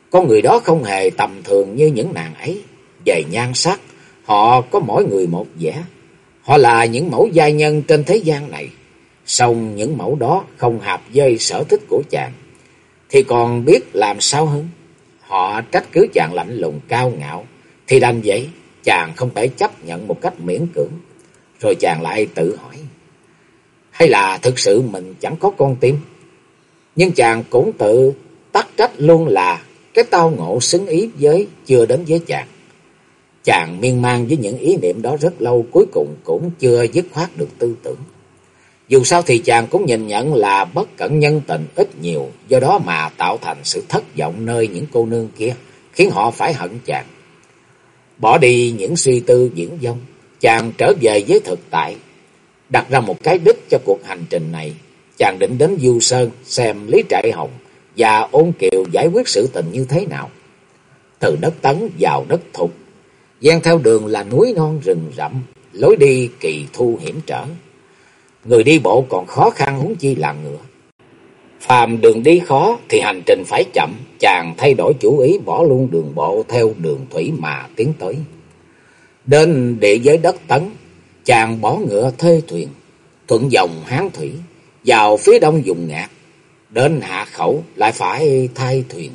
S1: Con người đó không hề tầm thường như những nàng ấy. Về nhan sắc, họ có mỗi người một vẻ. Họ là những mẫu gia nhân trên thế gian này. Xong những mẫu đó không hợp với sở thích của chàng. Thì còn biết làm sao hơn. Họ trách cứ chàng lạnh lùng cao ngạo. Thì đành vậy, chàng không thể chấp nhận một cách miễn cưỡng. Rồi chàng lại tự hỏi. Hay là thực sự mình chẳng có con tim? Nhưng chàng cũng tự tắc trách luôn là cái tao ngộ xứng ý với chưa đến với chàng. Chàng miên man với những ý niệm đó rất lâu cuối cùng cũng chưa dứt khoát được tư tưởng. Dù sao thì chàng cũng nhìn nhận là bất cẩn nhân tình ít nhiều, do đó mà tạo thành sự thất vọng nơi những cô nương kia, khiến họ phải hận chàng. Bỏ đi những suy tư diễn dông, chàng trở về với thực tại, đặt ra một cái đích cho cuộc hành trình này. Chàng định đến Du Sơn xem Lý Trại Hồng và ôn kiều giải quyết sự tình như thế nào. Từ đất tấn vào đất thục, gian theo đường là núi non rừng rậm, lối đi kỳ thu hiểm trở. Người đi bộ còn khó khăn huống chi là ngựa. Phàm đường đi khó thì hành trình phải chậm, chàng thay đổi chủ ý bỏ luôn đường bộ theo đường thủy mà tiến tới. Đến địa giới đất tấn, chàng bỏ ngựa thuê thuyền, thuận dòng hán thủy, vào phía đông dùng ngạc, đến hạ khẩu lại phải thay thuyền,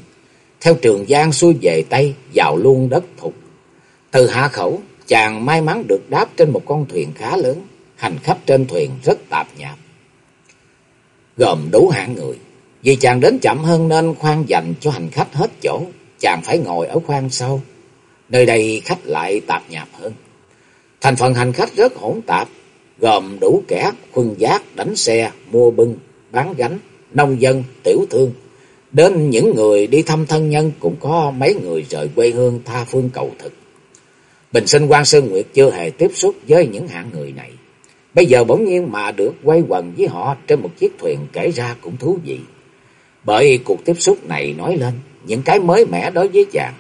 S1: theo trường giang xuôi về Tây vào luôn đất thục. Từ hạ khẩu, chàng may mắn được đáp trên một con thuyền khá lớn, hành khách trên thuyền rất tạp nhạp. Gồm đủ hạng người, vì chàng đến chậm hơn nên khoan dành cho hành khách hết chỗ, chàng phải ngồi ở khoang sau. Nơi đây khách lại tạp nhạp hơn. Thành phần hành khách rất hỗn tạp, gồm đủ kẻ khuân giác, đánh xe, mua bưng, bán gánh, nông dân, tiểu thương. Đến những người đi thăm thân nhân cũng có mấy người rời quê hương tha phương cầu thực. Bình sinh quan Sơn Nguyệt chưa hề tiếp xúc với những hạng người này. Bây giờ bỗng nhiên mà được quay quần với họ trên một chiếc thuyền kể ra cũng thú vị. Bởi cuộc tiếp xúc này nói lên những cái mới mẻ đối với chàng.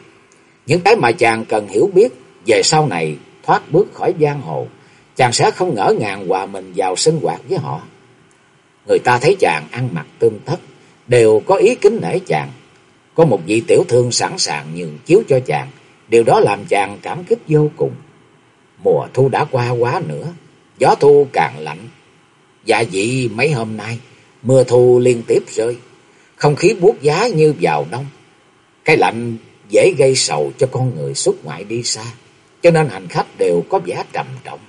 S1: Những cái mà chàng cần hiểu biết về sau này thoát bước khỏi giang hồ. Chàng sẽ không ngỡ ngàng hòa mình vào sinh hoạt với họ. Người ta thấy chàng ăn mặc tươm tất, đều có ý kính nể chàng. Có một vị tiểu thương sẵn sàng nhường chiếu cho chàng, điều đó làm chàng cảm kích vô cùng. Mùa thu đã qua quá nữa, gió thu càng lạnh. Dạ dị mấy hôm nay, mưa thu liên tiếp rơi, không khí buốt giá như vào đông. Cái lạnh dễ gây sầu cho con người xuất ngoại đi xa, cho nên hành khách đều có vẻ trầm trọng.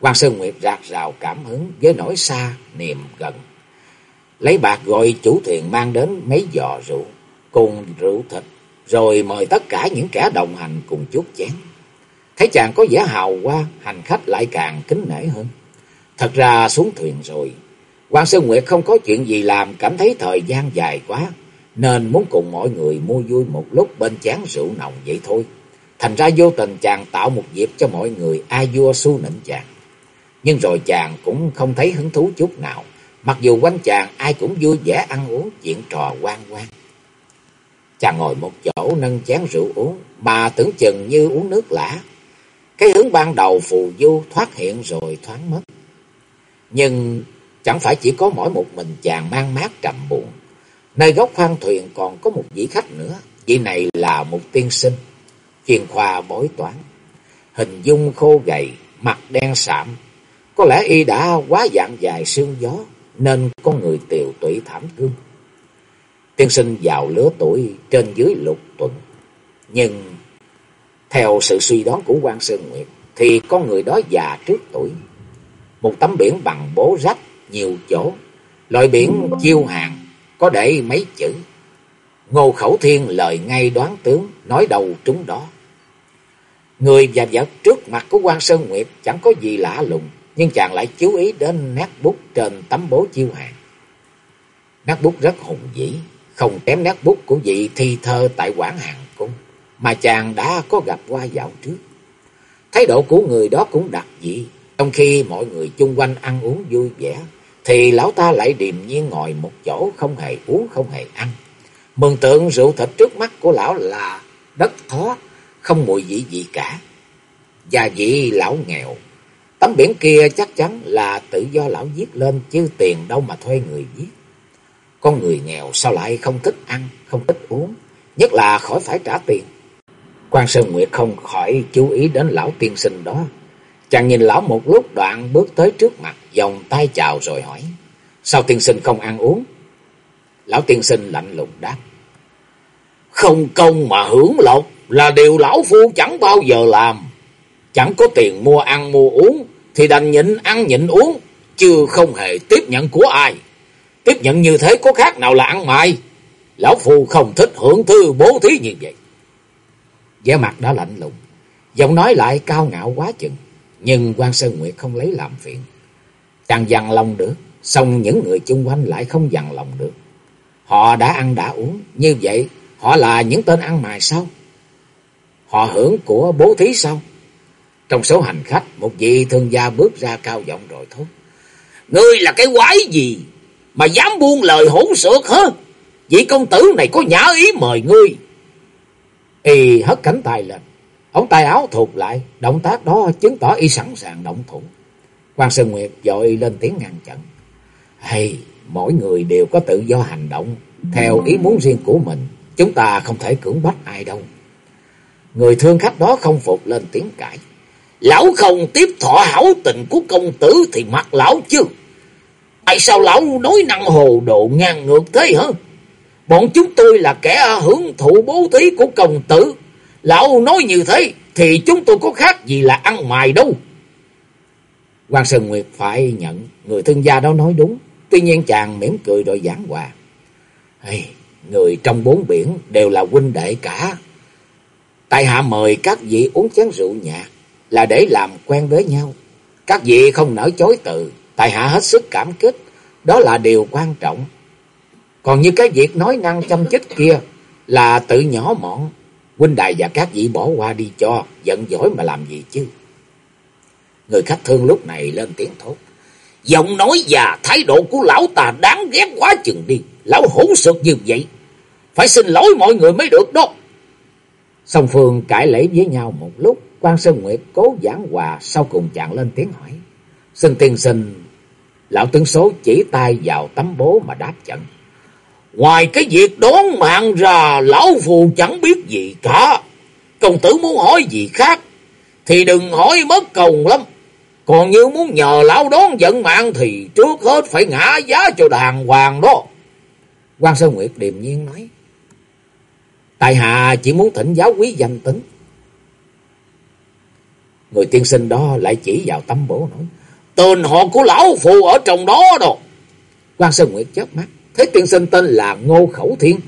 S1: Quan Sơn Nguyệt rạc rào cảm hứng với nỗi xa, niềm gần. Lấy bạc gọi chủ thuyền mang đến mấy giò rượu, cùng rượu thịt, rồi mời tất cả những kẻ đồng hành cùng chút chén. Thấy chàng có vẻ hào hoa, hành khách lại càng kính nể hơn. Thật ra xuống thuyền rồi, Quan Sơn Nguyệt không có chuyện gì làm, cảm thấy thời gian dài quá, nên muốn cùng mọi người mua vui một lúc bên chán rượu nồng vậy thôi. Thành ra vô tình chàng tạo một dịp cho mọi người ai vua su nịnh chàng. Nhưng rồi chàng cũng không thấy hứng thú chút nào. Mặc dù quanh chàng ai cũng vui vẻ ăn uống chuyện trò quan quan. Chàng ngồi một chỗ nâng chén rượu uống, bà tưởng chừng như uống nước lã. Cái hướng ban đầu phù du thoát hiện rồi thoáng mất. Nhưng chẳng phải chỉ có mỗi một mình chàng mang mát trầm buồn. Nơi góc khoang thuyền còn có một vị khách nữa. Vị này là một tiên sinh, chuyên khoa bói toán. Hình dung khô gầy, mặt đen sạm. Có lẽ y đã quá dạng dài sương gió, nên con người tiều tụy thảm thương. Tiên sinh vào lứa tuổi trên dưới lục tuần. Nhưng theo sự suy đoán của quan Sơn Nguyệt, thì con người đó già trước tuổi. Một tấm biển bằng bố rách nhiều chỗ, loại biển chiêu hàng, có để mấy chữ. Ngô Khẩu Thiên lời ngay đoán tướng, nói đầu trúng đó. Người và vật trước mặt của quan Sơn Nguyệt chẳng có gì lạ lùng, nhưng chàng lại chú ý đến nét bút trên tấm bố chiêu hàng. Nét bút rất hùng vĩ, không kém nét bút của vị thi thơ tại quảng hàng cung, mà chàng đã có gặp qua dạo trước. Thái độ của người đó cũng đặc dị, trong khi mọi người chung quanh ăn uống vui vẻ, thì lão ta lại điềm nhiên ngồi một chỗ không hề uống không hề ăn. Mừng tượng rượu thịt trước mắt của lão là đất thó, không mùi vị gì cả. Và vị lão nghèo, tấm biển kia chắc chắn là tự do lão viết lên chứ tiền đâu mà thuê người viết. Con người nghèo sao lại không thích ăn, không thích uống, nhất là khỏi phải trả tiền. Quan Sơn Nguyệt không khỏi chú ý đến lão tiên sinh đó. Chàng nhìn lão một lúc đoạn bước tới trước mặt, vòng tay chào rồi hỏi. Sao tiên sinh không ăn uống? Lão tiên sinh lạnh lùng đáp. Không công mà hưởng lộc là điều lão phu chẳng bao giờ làm. Chẳng có tiền mua ăn mua uống thì đành nhịn ăn nhịn uống, chứ không hề tiếp nhận của ai. Tiếp nhận như thế có khác nào là ăn mày. Lão phu không thích hưởng thư bố thí như vậy. vẻ mặt đã lạnh lùng, giọng nói lại cao ngạo quá chừng, nhưng quan Sơn Nguyệt không lấy làm phiền. Chàng dằn lòng được, xong những người chung quanh lại không dằn lòng được. Họ đã ăn đã uống, như vậy họ là những tên ăn mày sao? Họ hưởng của bố thí sao? Trong số hành khách, một vị thương gia bước ra cao giọng rồi thốt. Ngươi là cái quái gì mà dám buông lời hỗn xược hả? Vị công tử này có nhã ý mời ngươi. Y hất cánh tay lên. Ông tay áo thụt lại. Động tác đó chứng tỏ y sẵn sàng động thủ. Quan Sơn Nguyệt dội lên tiếng ngăn chặn. Hay, mỗi người đều có tự do hành động. Theo ý muốn riêng của mình. Chúng ta không thể cưỡng bắt ai đâu. Người thương khách đó không phục lên tiếng cãi. Lão không tiếp thọ hảo tình của công tử thì mặc lão chứ. Tại sao lão nói năng hồ độ ngang ngược thế hả? Bọn chúng tôi là kẻ hưởng thụ bố thí của công tử. Lão nói như thế thì chúng tôi có khác gì là ăn mài đâu. Hoàng Sơn Nguyệt phải nhận người thương gia đó nói đúng. Tuy nhiên chàng mỉm cười rồi giảng hòa. Hey, người trong bốn biển đều là huynh đệ cả. Tại hạ mời các vị uống chén rượu nhạt là để làm quen với nhau. Các vị không nỡ chối từ, tại hạ hết sức cảm kích, đó là điều quan trọng. Còn như cái việc nói năng chăm chích kia là tự nhỏ mọn, huynh đài và các vị bỏ qua đi cho, giận dỗi mà làm gì chứ. Người khách thương lúc này lên tiếng thốt. Giọng nói và thái độ của lão ta đáng ghét quá chừng đi, lão hỗn sược như vậy. Phải xin lỗi mọi người mới được đó. Song Phương cãi lễ với nhau một lúc, quan Sơn Nguyệt cố giảng hòa, sau cùng chàng lên tiếng hỏi. Xin tiên sinh, lão tướng số chỉ tay vào tấm bố mà đáp chẳng Ngoài cái việc đón mạng ra, lão phù chẳng biết gì cả. Công tử muốn hỏi gì khác, thì đừng hỏi mất công lắm. Còn như muốn nhờ lão đón giận mạng thì trước hết phải ngã giá cho đàng hoàng đó. quan Sơn Nguyệt điềm nhiên nói. Tại hạ chỉ muốn thỉnh giáo quý danh tính. Người tiên sinh đó lại chỉ vào tấm bố nói. Tên họ của lão phù ở trong đó đâu. quan Sơn Nguyệt chớp mắt. thấy tiên sinh tên là Ngô Khẩu Thiên.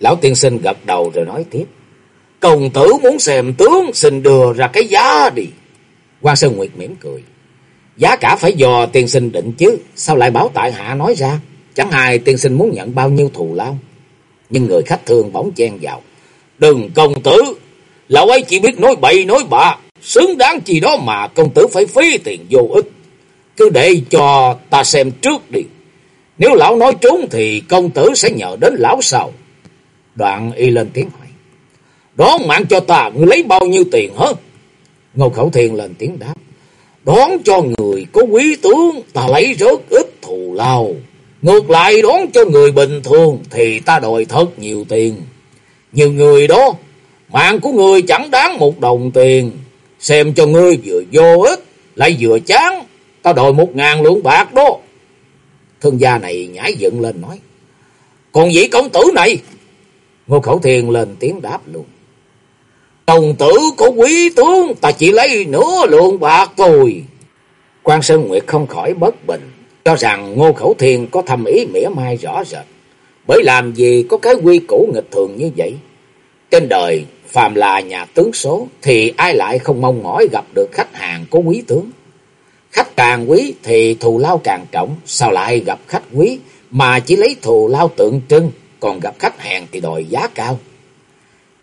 S1: Lão tiên sinh gật đầu rồi nói tiếp. Công tử muốn xem tướng xin đưa ra cái giá đi. quan Sơn Nguyệt mỉm cười. Giá cả phải do tiên sinh định chứ. Sao lại bảo tại hạ nói ra. Chẳng hài tiên sinh muốn nhận bao nhiêu thù lao. Nhưng người khách thường bỗng chen vào. Đừng công tử.
S2: Lão ấy chỉ biết nói bậy nói bạ, xứng đáng gì đó mà công tử phải phí tiền vô ích. Cứ để cho ta xem trước đi. Nếu lão nói trúng thì công tử sẽ nhờ đến lão sau. Đoạn y lên tiếng hỏi. Đón mạng cho ta, ngươi lấy bao nhiêu tiền hả? Ngô Khẩu Thiên lên tiếng đáp. Đón cho người có quý tướng, ta lấy rất ít thù lao. Ngược lại đón cho người bình thường thì ta đòi thật nhiều tiền. Nhiều người đó, mạng của người chẳng đáng một đồng tiền. Xem cho ngươi vừa vô ích, lại vừa chán, tao đòi một ngàn lượng bạc đó. Thương gia này nhảy dựng lên nói. Còn vị công tử này? Ngô Khẩu Thiên lên tiếng đáp luôn. Đồng tử của quý tướng ta chỉ lấy nửa lượng bạc thôi. quan Sơn Nguyệt không khỏi bất bình, cho rằng Ngô Khẩu Thiên có thầm ý mỉa mai rõ rệt. Bởi làm gì có cái quy củ nghịch thường như vậy? Trên đời, phàm là nhà tướng số, thì ai lại không mong mỏi gặp được khách hàng có quý tướng. Khách càng quý thì thù lao càng trọng, sao lại gặp khách quý mà chỉ lấy thù lao tượng trưng, còn gặp khách hèn thì đòi giá cao.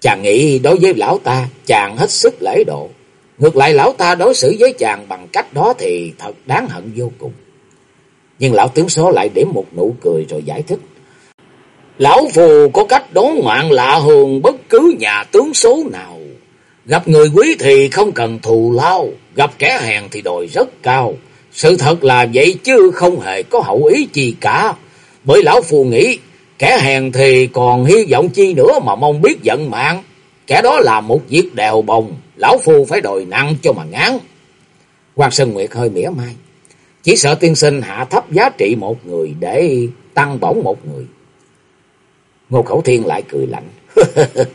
S2: Chàng nghĩ đối với lão ta, chàng hết sức lễ độ. Ngược lại lão ta đối xử với chàng bằng cách đó thì thật đáng hận vô cùng. Nhưng lão tướng số lại điểm một nụ cười rồi giải thích. Lão phù có cách đón ngoạn lạ hường bất cứ nhà tướng số nào. Gặp người quý thì không cần thù lao, gặp kẻ hèn thì đòi rất cao. Sự thật là vậy chứ không hề có hậu ý gì cả. Bởi lão phù nghĩ Kẻ hèn thì còn hy vọng chi nữa mà mong biết giận mạng. Kẻ đó là một việc đèo bồng, lão phu phải đòi nặng cho mà ngán. Quan Sơn Nguyệt hơi mỉa mai. Chỉ sợ tiên sinh hạ thấp giá trị một người để tăng bổng một người. Ngô Khẩu Thiên lại cười lạnh.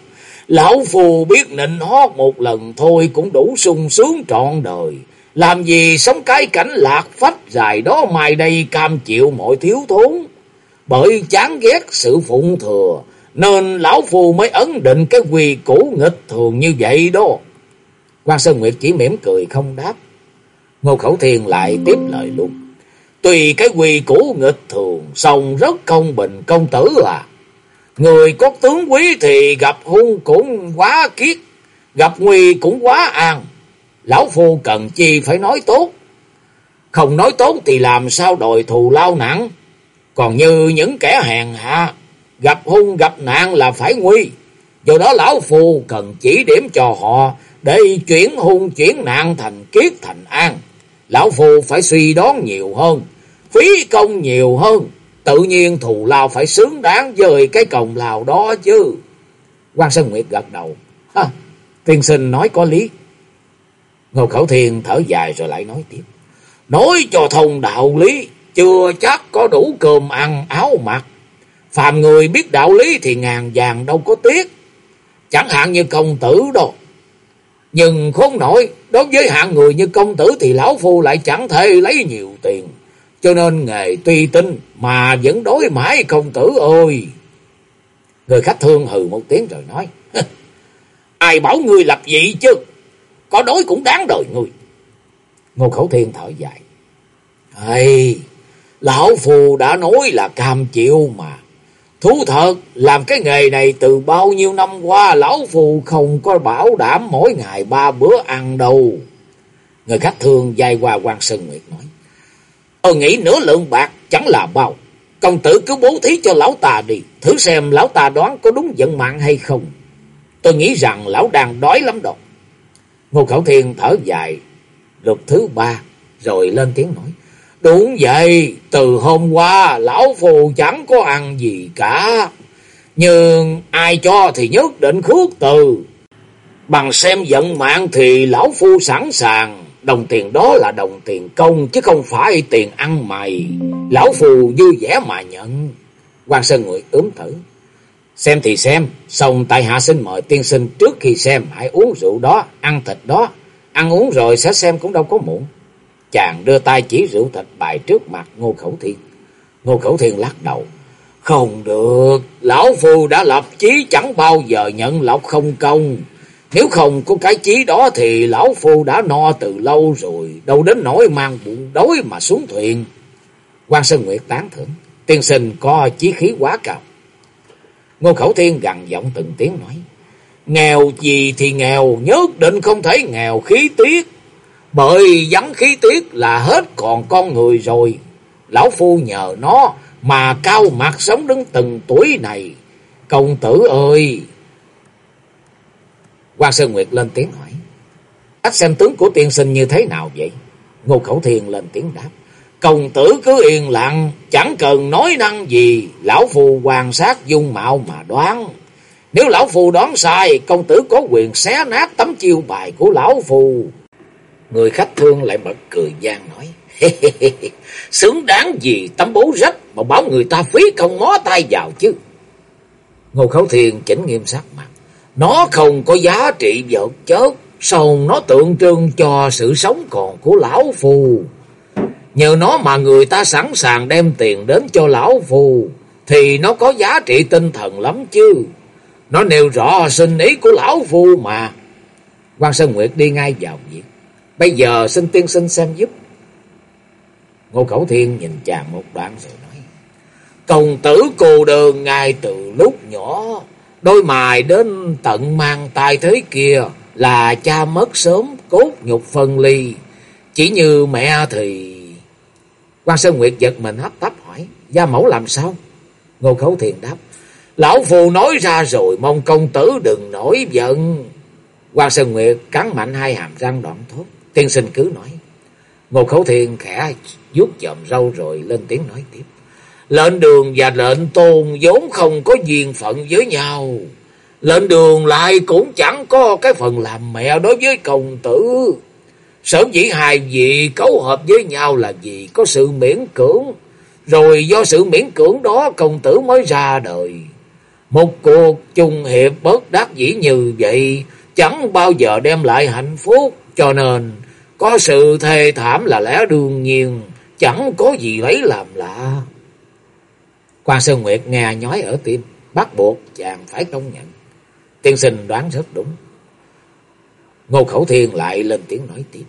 S2: Lão phù biết nịnh hót một lần thôi cũng đủ sung sướng trọn đời. Làm gì sống cái cảnh lạc phách dài đó mai đây cam chịu mọi thiếu thốn. Bởi chán ghét sự phụng thừa, nên lão phù mới ấn định cái quỳ cũ nghịch thường như vậy đó. quan Sơn Nguyệt chỉ mỉm cười không đáp. Ngô Khẩu Thiên lại tiếp lời luôn. Tùy cái quỳ cũ nghịch thường, song rất công bình công tử à. Người có tướng quý thì gặp hung cũng quá kiết, gặp nguy cũng quá an. Lão phu cần chi phải nói tốt. Không nói tốt thì làm sao đòi thù lao nặng. Còn như những kẻ hèn hạ, gặp hung gặp nạn là phải nguy. Do đó lão phu cần chỉ điểm cho họ để chuyển hung chuyển nạn thành kiết thành an. Lão phu phải suy đoán nhiều hơn, phí công nhiều hơn. Tự nhiên thù lao phải xứng đáng với cái cồng lao đó chứ. quan Sơn Nguyệt gật đầu. Ha, tiên sinh nói có lý. Ngô Khẩu Thiên thở dài rồi lại nói tiếp. Nói cho thông đạo lý, chưa chắc có đủ cơm ăn áo mặc. Phàm người biết đạo lý thì ngàn vàng đâu có tiếc. Chẳng hạn như công tử đâu. Nhưng khốn nổi, đối với hạng người như công tử thì lão phu lại chẳng thể lấy nhiều tiền. Cho nên nghề tuy tinh mà vẫn đối mãi công tử ơi. Người khách thương hừ một tiếng rồi nói. Ai bảo ngươi lập dị chứ? Có đối cũng đáng đời ngươi. Ngô Khẩu Thiên thở dài. Ây, Lão Phù đã nói là cam chịu mà. Thú thật, làm cái nghề này từ bao nhiêu năm qua, Lão Phù không có bảo đảm mỗi ngày ba bữa ăn đâu. Người khách thương dài qua quan Sơn Nguyệt nói. Tôi nghĩ nửa lượng bạc chẳng là bao. Công tử cứ bố thí cho lão ta đi, thử xem lão ta đoán có đúng vận mạng hay không. Tôi nghĩ rằng lão đang đói lắm đâu. Ngô Khẩu Thiên thở dài, lượt thứ ba, rồi lên tiếng nói. Đúng vậy, từ hôm qua lão phù chẳng có ăn gì cả. Nhưng ai cho thì nhất định khước từ. Bằng xem vận mạng thì lão phu sẵn sàng. Đồng tiền đó là đồng tiền công chứ không phải tiền ăn mày. Lão phù vui vẻ mà nhận. quan Sơn Ngụy ướm thử. Xem thì xem, xong tại hạ xin mời tiên sinh trước khi xem hãy uống rượu đó, ăn thịt đó. Ăn uống rồi sẽ xem cũng đâu có muộn. Chàng đưa tay chỉ rượu thịt bài trước mặt Ngô Khẩu Thiên. Ngô Khẩu Thiên lắc đầu. Không được, Lão phù đã lập chí chẳng bao giờ nhận lộc không công. Nếu không có cái chí đó thì Lão Phu đã no từ lâu rồi, đâu đến nỗi mang bụng đói mà xuống thuyền. quan Sơn Nguyệt tán thưởng, tiên sinh có chí khí quá cao. Ngô Khẩu Thiên gằn giọng từng tiếng nói. Nghèo gì thì nghèo, nhất định không thể nghèo khí tiết. Bởi vắng khí tiết là hết còn con người rồi. Lão Phu nhờ nó mà cao mặt sống đến từng tuổi này. Công tử ơi! Quan Sơn Nguyệt lên tiếng hỏi. Ách xem tướng của tiên sinh như thế nào vậy? Ngô Khẩu Thiên lên tiếng đáp. Công tử cứ yên lặng, chẳng cần nói năng gì, lão phù quan sát dung mạo mà đoán. Nếu lão phù đoán sai, công tử có quyền xé nát tấm chiêu bài của lão phù. Người khách thương lại bật cười gian nói. Xứng đáng gì tấm bố rách mà bảo người ta phí công ngó tay vào chứ. Ngô Khấu Thiên chỉnh nghiêm sắc mặt. Nó không có giá trị vật chất, song nó tượng trưng cho sự sống còn của lão phù. Nhờ nó mà người ta sẵn sàng đem tiền đến cho lão phù, thì nó có giá trị tinh thần lắm chứ. Nó nêu rõ sinh ý của lão phù mà. quan Sơn Nguyệt đi ngay vào việc. Bây giờ xin tiên sinh xem giúp. Ngô Khẩu Thiên nhìn chàng một đoạn rồi nói. Công tử cô đơn ngay từ lúc nhỏ, tôi mài đến tận mang tai thế kia là cha mất sớm, cốt nhục phân ly. Chỉ như mẹ thì... quan Sơn Nguyệt giật mình hấp tấp hỏi, gia mẫu làm sao? Ngô Khấu Thiền đáp, lão phù nói ra rồi, mong công tử đừng nổi giận. quan Sơn Nguyệt cắn mạnh hai hàm răng đoạn thốt, tiên sinh cứ nói. Ngô Khấu Thiền khẽ vuốt chòm râu rồi lên tiếng nói tiếp. Lệnh đường và lệnh tôn vốn không có duyên phận với nhau. Lệnh đường lại cũng chẳng có cái phần làm mẹ đối với công tử. Sở dĩ hai vị cấu hợp với nhau là vì có sự miễn cưỡng. Rồi do sự miễn cưỡng đó công tử mới ra đời. Một cuộc chung hiệp bất đắc dĩ như vậy chẳng bao giờ đem lại hạnh phúc. Cho nên có sự thê thảm là lẽ đương nhiên. Chẳng có gì lấy làm lạ. Quan Sơn Nguyệt nghe nhói ở tim. Bắt buộc chàng phải công nhận. Tiên sinh đoán rất đúng. Ngô Khẩu Thiên lại lên tiếng nói tiếp.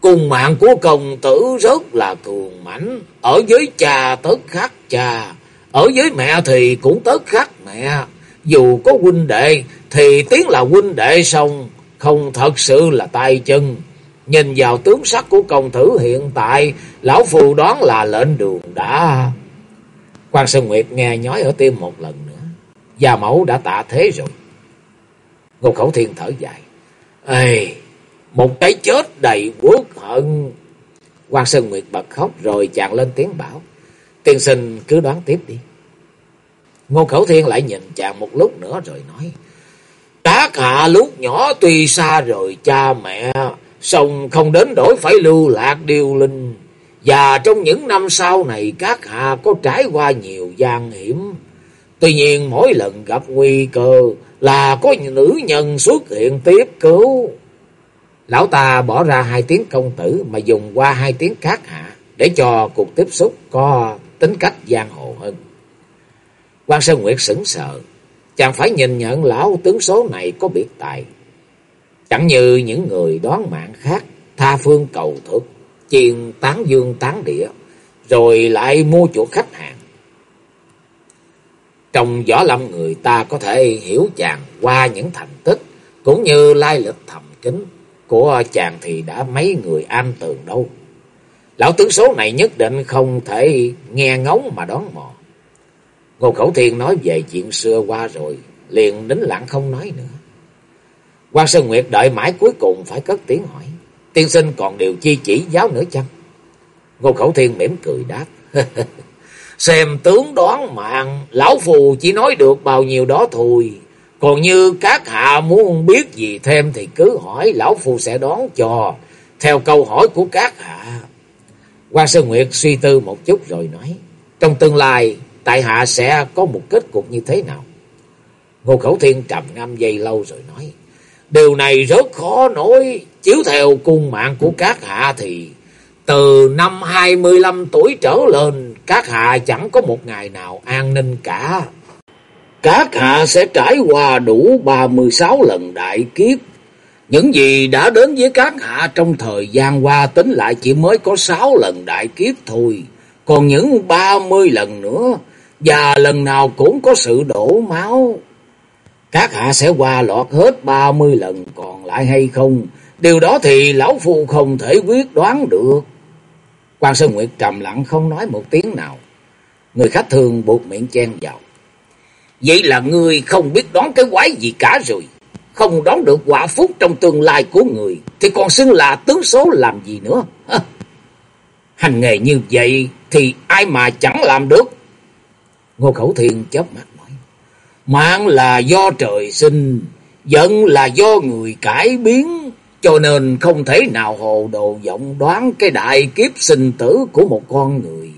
S2: Cùng mạng của công tử rất là cường mãnh. Ở dưới cha tất khắc cha. Ở dưới mẹ thì cũng tất khắc mẹ. Dù có huynh đệ thì tiếng là huynh đệ xong. Không thật sự là tay chân. Nhìn vào tướng sắc của công tử hiện tại. Lão Phù đoán là lệnh đường đã quan Sơn Nguyệt nghe nhói ở tim một lần nữa. Gia mẫu đã tạ thế rồi. Ngô Khẩu Thiên thở dài. Ê, một cái chết đầy quốc hận. quan Sơn Nguyệt bật khóc rồi chàng lên tiếng bảo. Tiên sinh cứ đoán tiếp đi. Ngô Khẩu Thiên lại nhìn chàng một lúc nữa rồi nói. Các hạ lúc nhỏ tuy xa rồi cha mẹ, song không đến đổi phải lưu lạc điều linh. Và trong những năm sau này các hạ có trải qua nhiều gian hiểm. Tuy nhiên mỗi lần gặp nguy cơ là có nữ nhân xuất hiện tiếp cứu. Lão ta bỏ ra hai tiếng công tử mà dùng qua hai tiếng các hạ để cho cuộc tiếp xúc có tính cách giang hồ hơn. quan Sơn Nguyệt sững sờ, chàng phải nhìn nhận lão tướng số này có biệt tài. Chẳng như những người đoán mạng khác, tha phương cầu thực, chiên tán dương tán địa, rồi lại mua chuộc khách hàng. Trong võ lâm người ta có thể hiểu chàng qua những thành tích cũng như lai lịch thầm kín của chàng thì đã mấy người an tường đâu. Lão tướng số này nhất định không thể nghe ngóng mà đón mò. Ngô Khẩu Thiên nói về chuyện xưa qua rồi, liền nín lặng không nói nữa. quan Sơn Nguyệt đợi mãi cuối cùng phải cất tiếng hỏi. Tiên sinh còn điều chi chỉ giáo nữa chăng? Ngô Khẩu Thiên mỉm cười đáp. Xem tướng đoán mạng, lão phù chỉ nói được bao nhiêu đó thôi. Còn như các hạ muốn biết gì thêm thì cứ hỏi, lão phù sẽ đoán cho. Theo câu hỏi của các hạ. quan Sơn Nguyệt suy tư một chút rồi nói. Trong tương lai, tại hạ sẽ có một kết cục như thế nào? Ngô Khẩu Thiên trầm ngâm dây lâu rồi nói. Điều này rất khó nói. Chiếu theo cung mạng của các hạ thì từ năm 25 tuổi trở lên, các hạ chẳng có một ngày nào an ninh cả. Các hạ sẽ trải qua đủ 36 lần đại kiếp. Những gì đã đến với các hạ trong thời gian qua tính lại chỉ mới có 6 lần đại kiếp thôi. Còn những 30 lần nữa, và lần nào cũng có sự đổ máu.
S1: Các hạ sẽ qua lọt hết ba mươi lần còn lại hay không? Điều đó thì lão phu không thể quyết đoán được. quan Sơn Nguyệt trầm lặng không nói một tiếng nào. Người khách thường buộc miệng chen vào. Vậy là người không biết đoán cái quái gì cả rồi. Không đoán được quả phúc trong tương lai của người. Thì còn xưng là tướng số làm gì nữa. Hành nghề như vậy thì ai mà chẳng làm được. Ngô Khẩu Thiên chớp mắt nói. Mạng là do trời sinh. Giận là do người cải biến. Cho nên không thể nào hồ đồ vọng đoán cái đại kiếp sinh tử của một con người.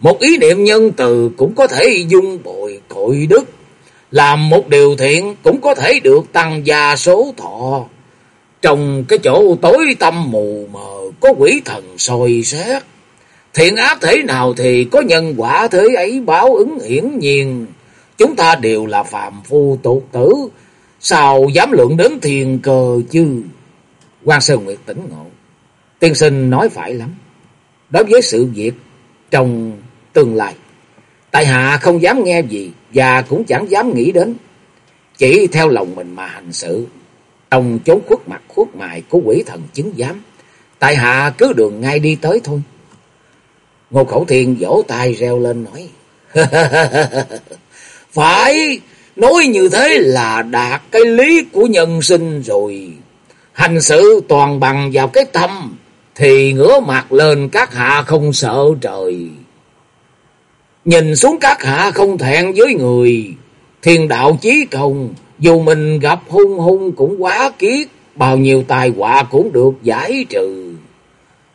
S1: Một ý niệm nhân từ cũng có thể dung bồi cội đức. Làm một điều thiện cũng có thể được tăng gia số thọ. Trong cái chỗ tối tâm mù mờ có quỷ thần soi xét. Thiện ác thế nào thì có nhân quả thế ấy báo ứng hiển nhiên. Chúng ta đều là phàm phu tục tử. Sao dám lượng đến thiền cờ chứ? Quan Sơn Nguyệt tỉnh ngộ. Tiên sinh nói phải lắm. Đối với sự việc trong tương lai. Tại hạ không dám nghe gì và cũng chẳng dám nghĩ đến. Chỉ theo lòng mình mà hành sự. Trong chốn khuất mặt khuất mài của quỷ thần chứng giám. Tại hạ cứ đường ngay đi tới thôi. Ngô Khẩu Thiên vỗ tay reo lên nói. Phải, nói như thế là đạt cái lý của nhân sinh rồi. Hành sự toàn bằng vào cái tâm, thì ngửa mặt lên các hạ không sợ trời. Nhìn xuống các hạ không thẹn với người, thiên đạo chí công, dù mình gặp hung hung cũng quá kiết, bao nhiêu tai họa cũng được giải trừ.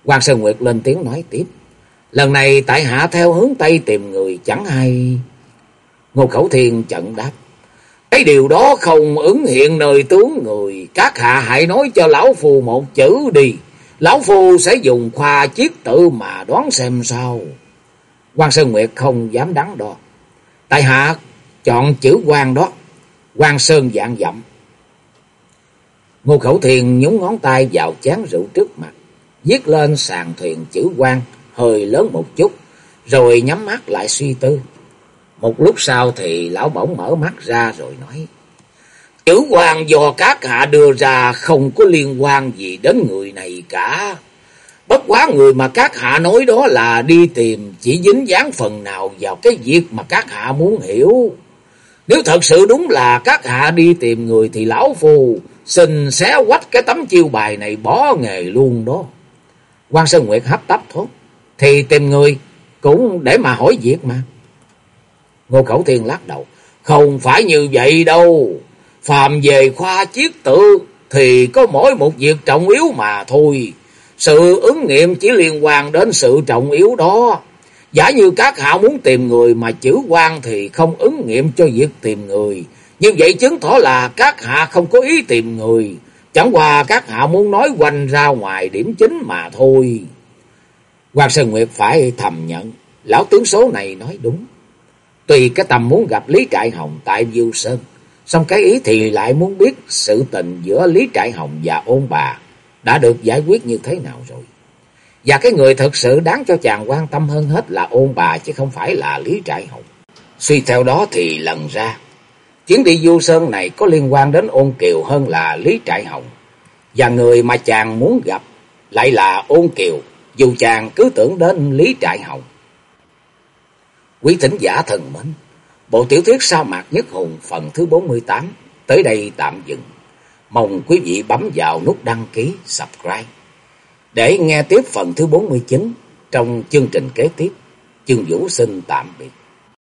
S1: Quan Sơn Nguyệt lên tiếng nói tiếp. Lần này tại hạ theo hướng Tây tìm người chẳng hay. Ngô Khẩu Thiên chận đáp. Cái điều đó không ứng hiện nơi tướng người. Các hạ hãy nói cho Lão Phù một chữ đi. Lão phù sẽ dùng khoa chiếc tự mà đoán xem sao. quan Sơn Nguyệt không dám đắn đo. Tại hạ chọn chữ quan đó. quan Sơn dạng dặm. Ngô Khẩu Thiền nhúng ngón tay vào chén rượu trước mặt. Viết lên sàn thuyền chữ quan hơi lớn một chút. Rồi nhắm mắt lại suy tư. Một lúc sau thì lão bỗng mở mắt ra rồi nói. Chữ quan do các hạ đưa ra không có liên quan gì đến người này cả. Bất quá người mà các hạ nói đó là đi tìm chỉ dính dáng phần nào vào cái việc mà các hạ muốn hiểu. Nếu thật sự đúng là các hạ đi tìm người thì lão phù xin xé quách cái tấm chiêu bài này bỏ nghề luôn đó. quan Sơn Nguyệt hấp tấp thốt. Thì tìm người cũng để mà hỏi việc mà. Ngô Khẩu Thiên lắc đầu. Không phải như vậy đâu. Phàm về khoa chiết tự thì có mỗi một việc trọng yếu mà thôi. Sự ứng nghiệm chỉ liên quan đến sự trọng yếu đó. Giả như các hạ muốn tìm người mà chữ quan thì không ứng nghiệm cho việc tìm người. Như vậy chứng tỏ là các hạ không có ý tìm người. Chẳng qua các hạ muốn nói quanh ra ngoài điểm chính mà thôi. Hoàng Sơn Nguyệt phải thầm nhận. Lão tướng số này nói đúng. Tùy cái tầm muốn gặp Lý Trại Hồng tại Diêu Sơn. Xong cái ý thì lại muốn biết sự tình giữa Lý Trại Hồng và ôn bà đã được giải quyết như thế nào rồi. Và cái người thật sự đáng cho chàng quan tâm hơn hết là ôn bà chứ không phải là Lý Trại Hồng. Suy theo đó thì lần ra, chuyến đi du sơn này có liên quan đến ôn kiều hơn là Lý Trại Hồng. Và người mà chàng muốn gặp lại là ôn kiều, dù chàng cứ tưởng đến Lý Trại Hồng. Quý thính giả thần mến, bộ tiểu thuyết sao mạc nhất hùng phần thứ 48 tới đây tạm dừng. Mong quý vị bấm vào nút đăng ký, subscribe để nghe tiếp phần thứ 49 trong chương trình kế tiếp. Chương Vũ xin tạm biệt.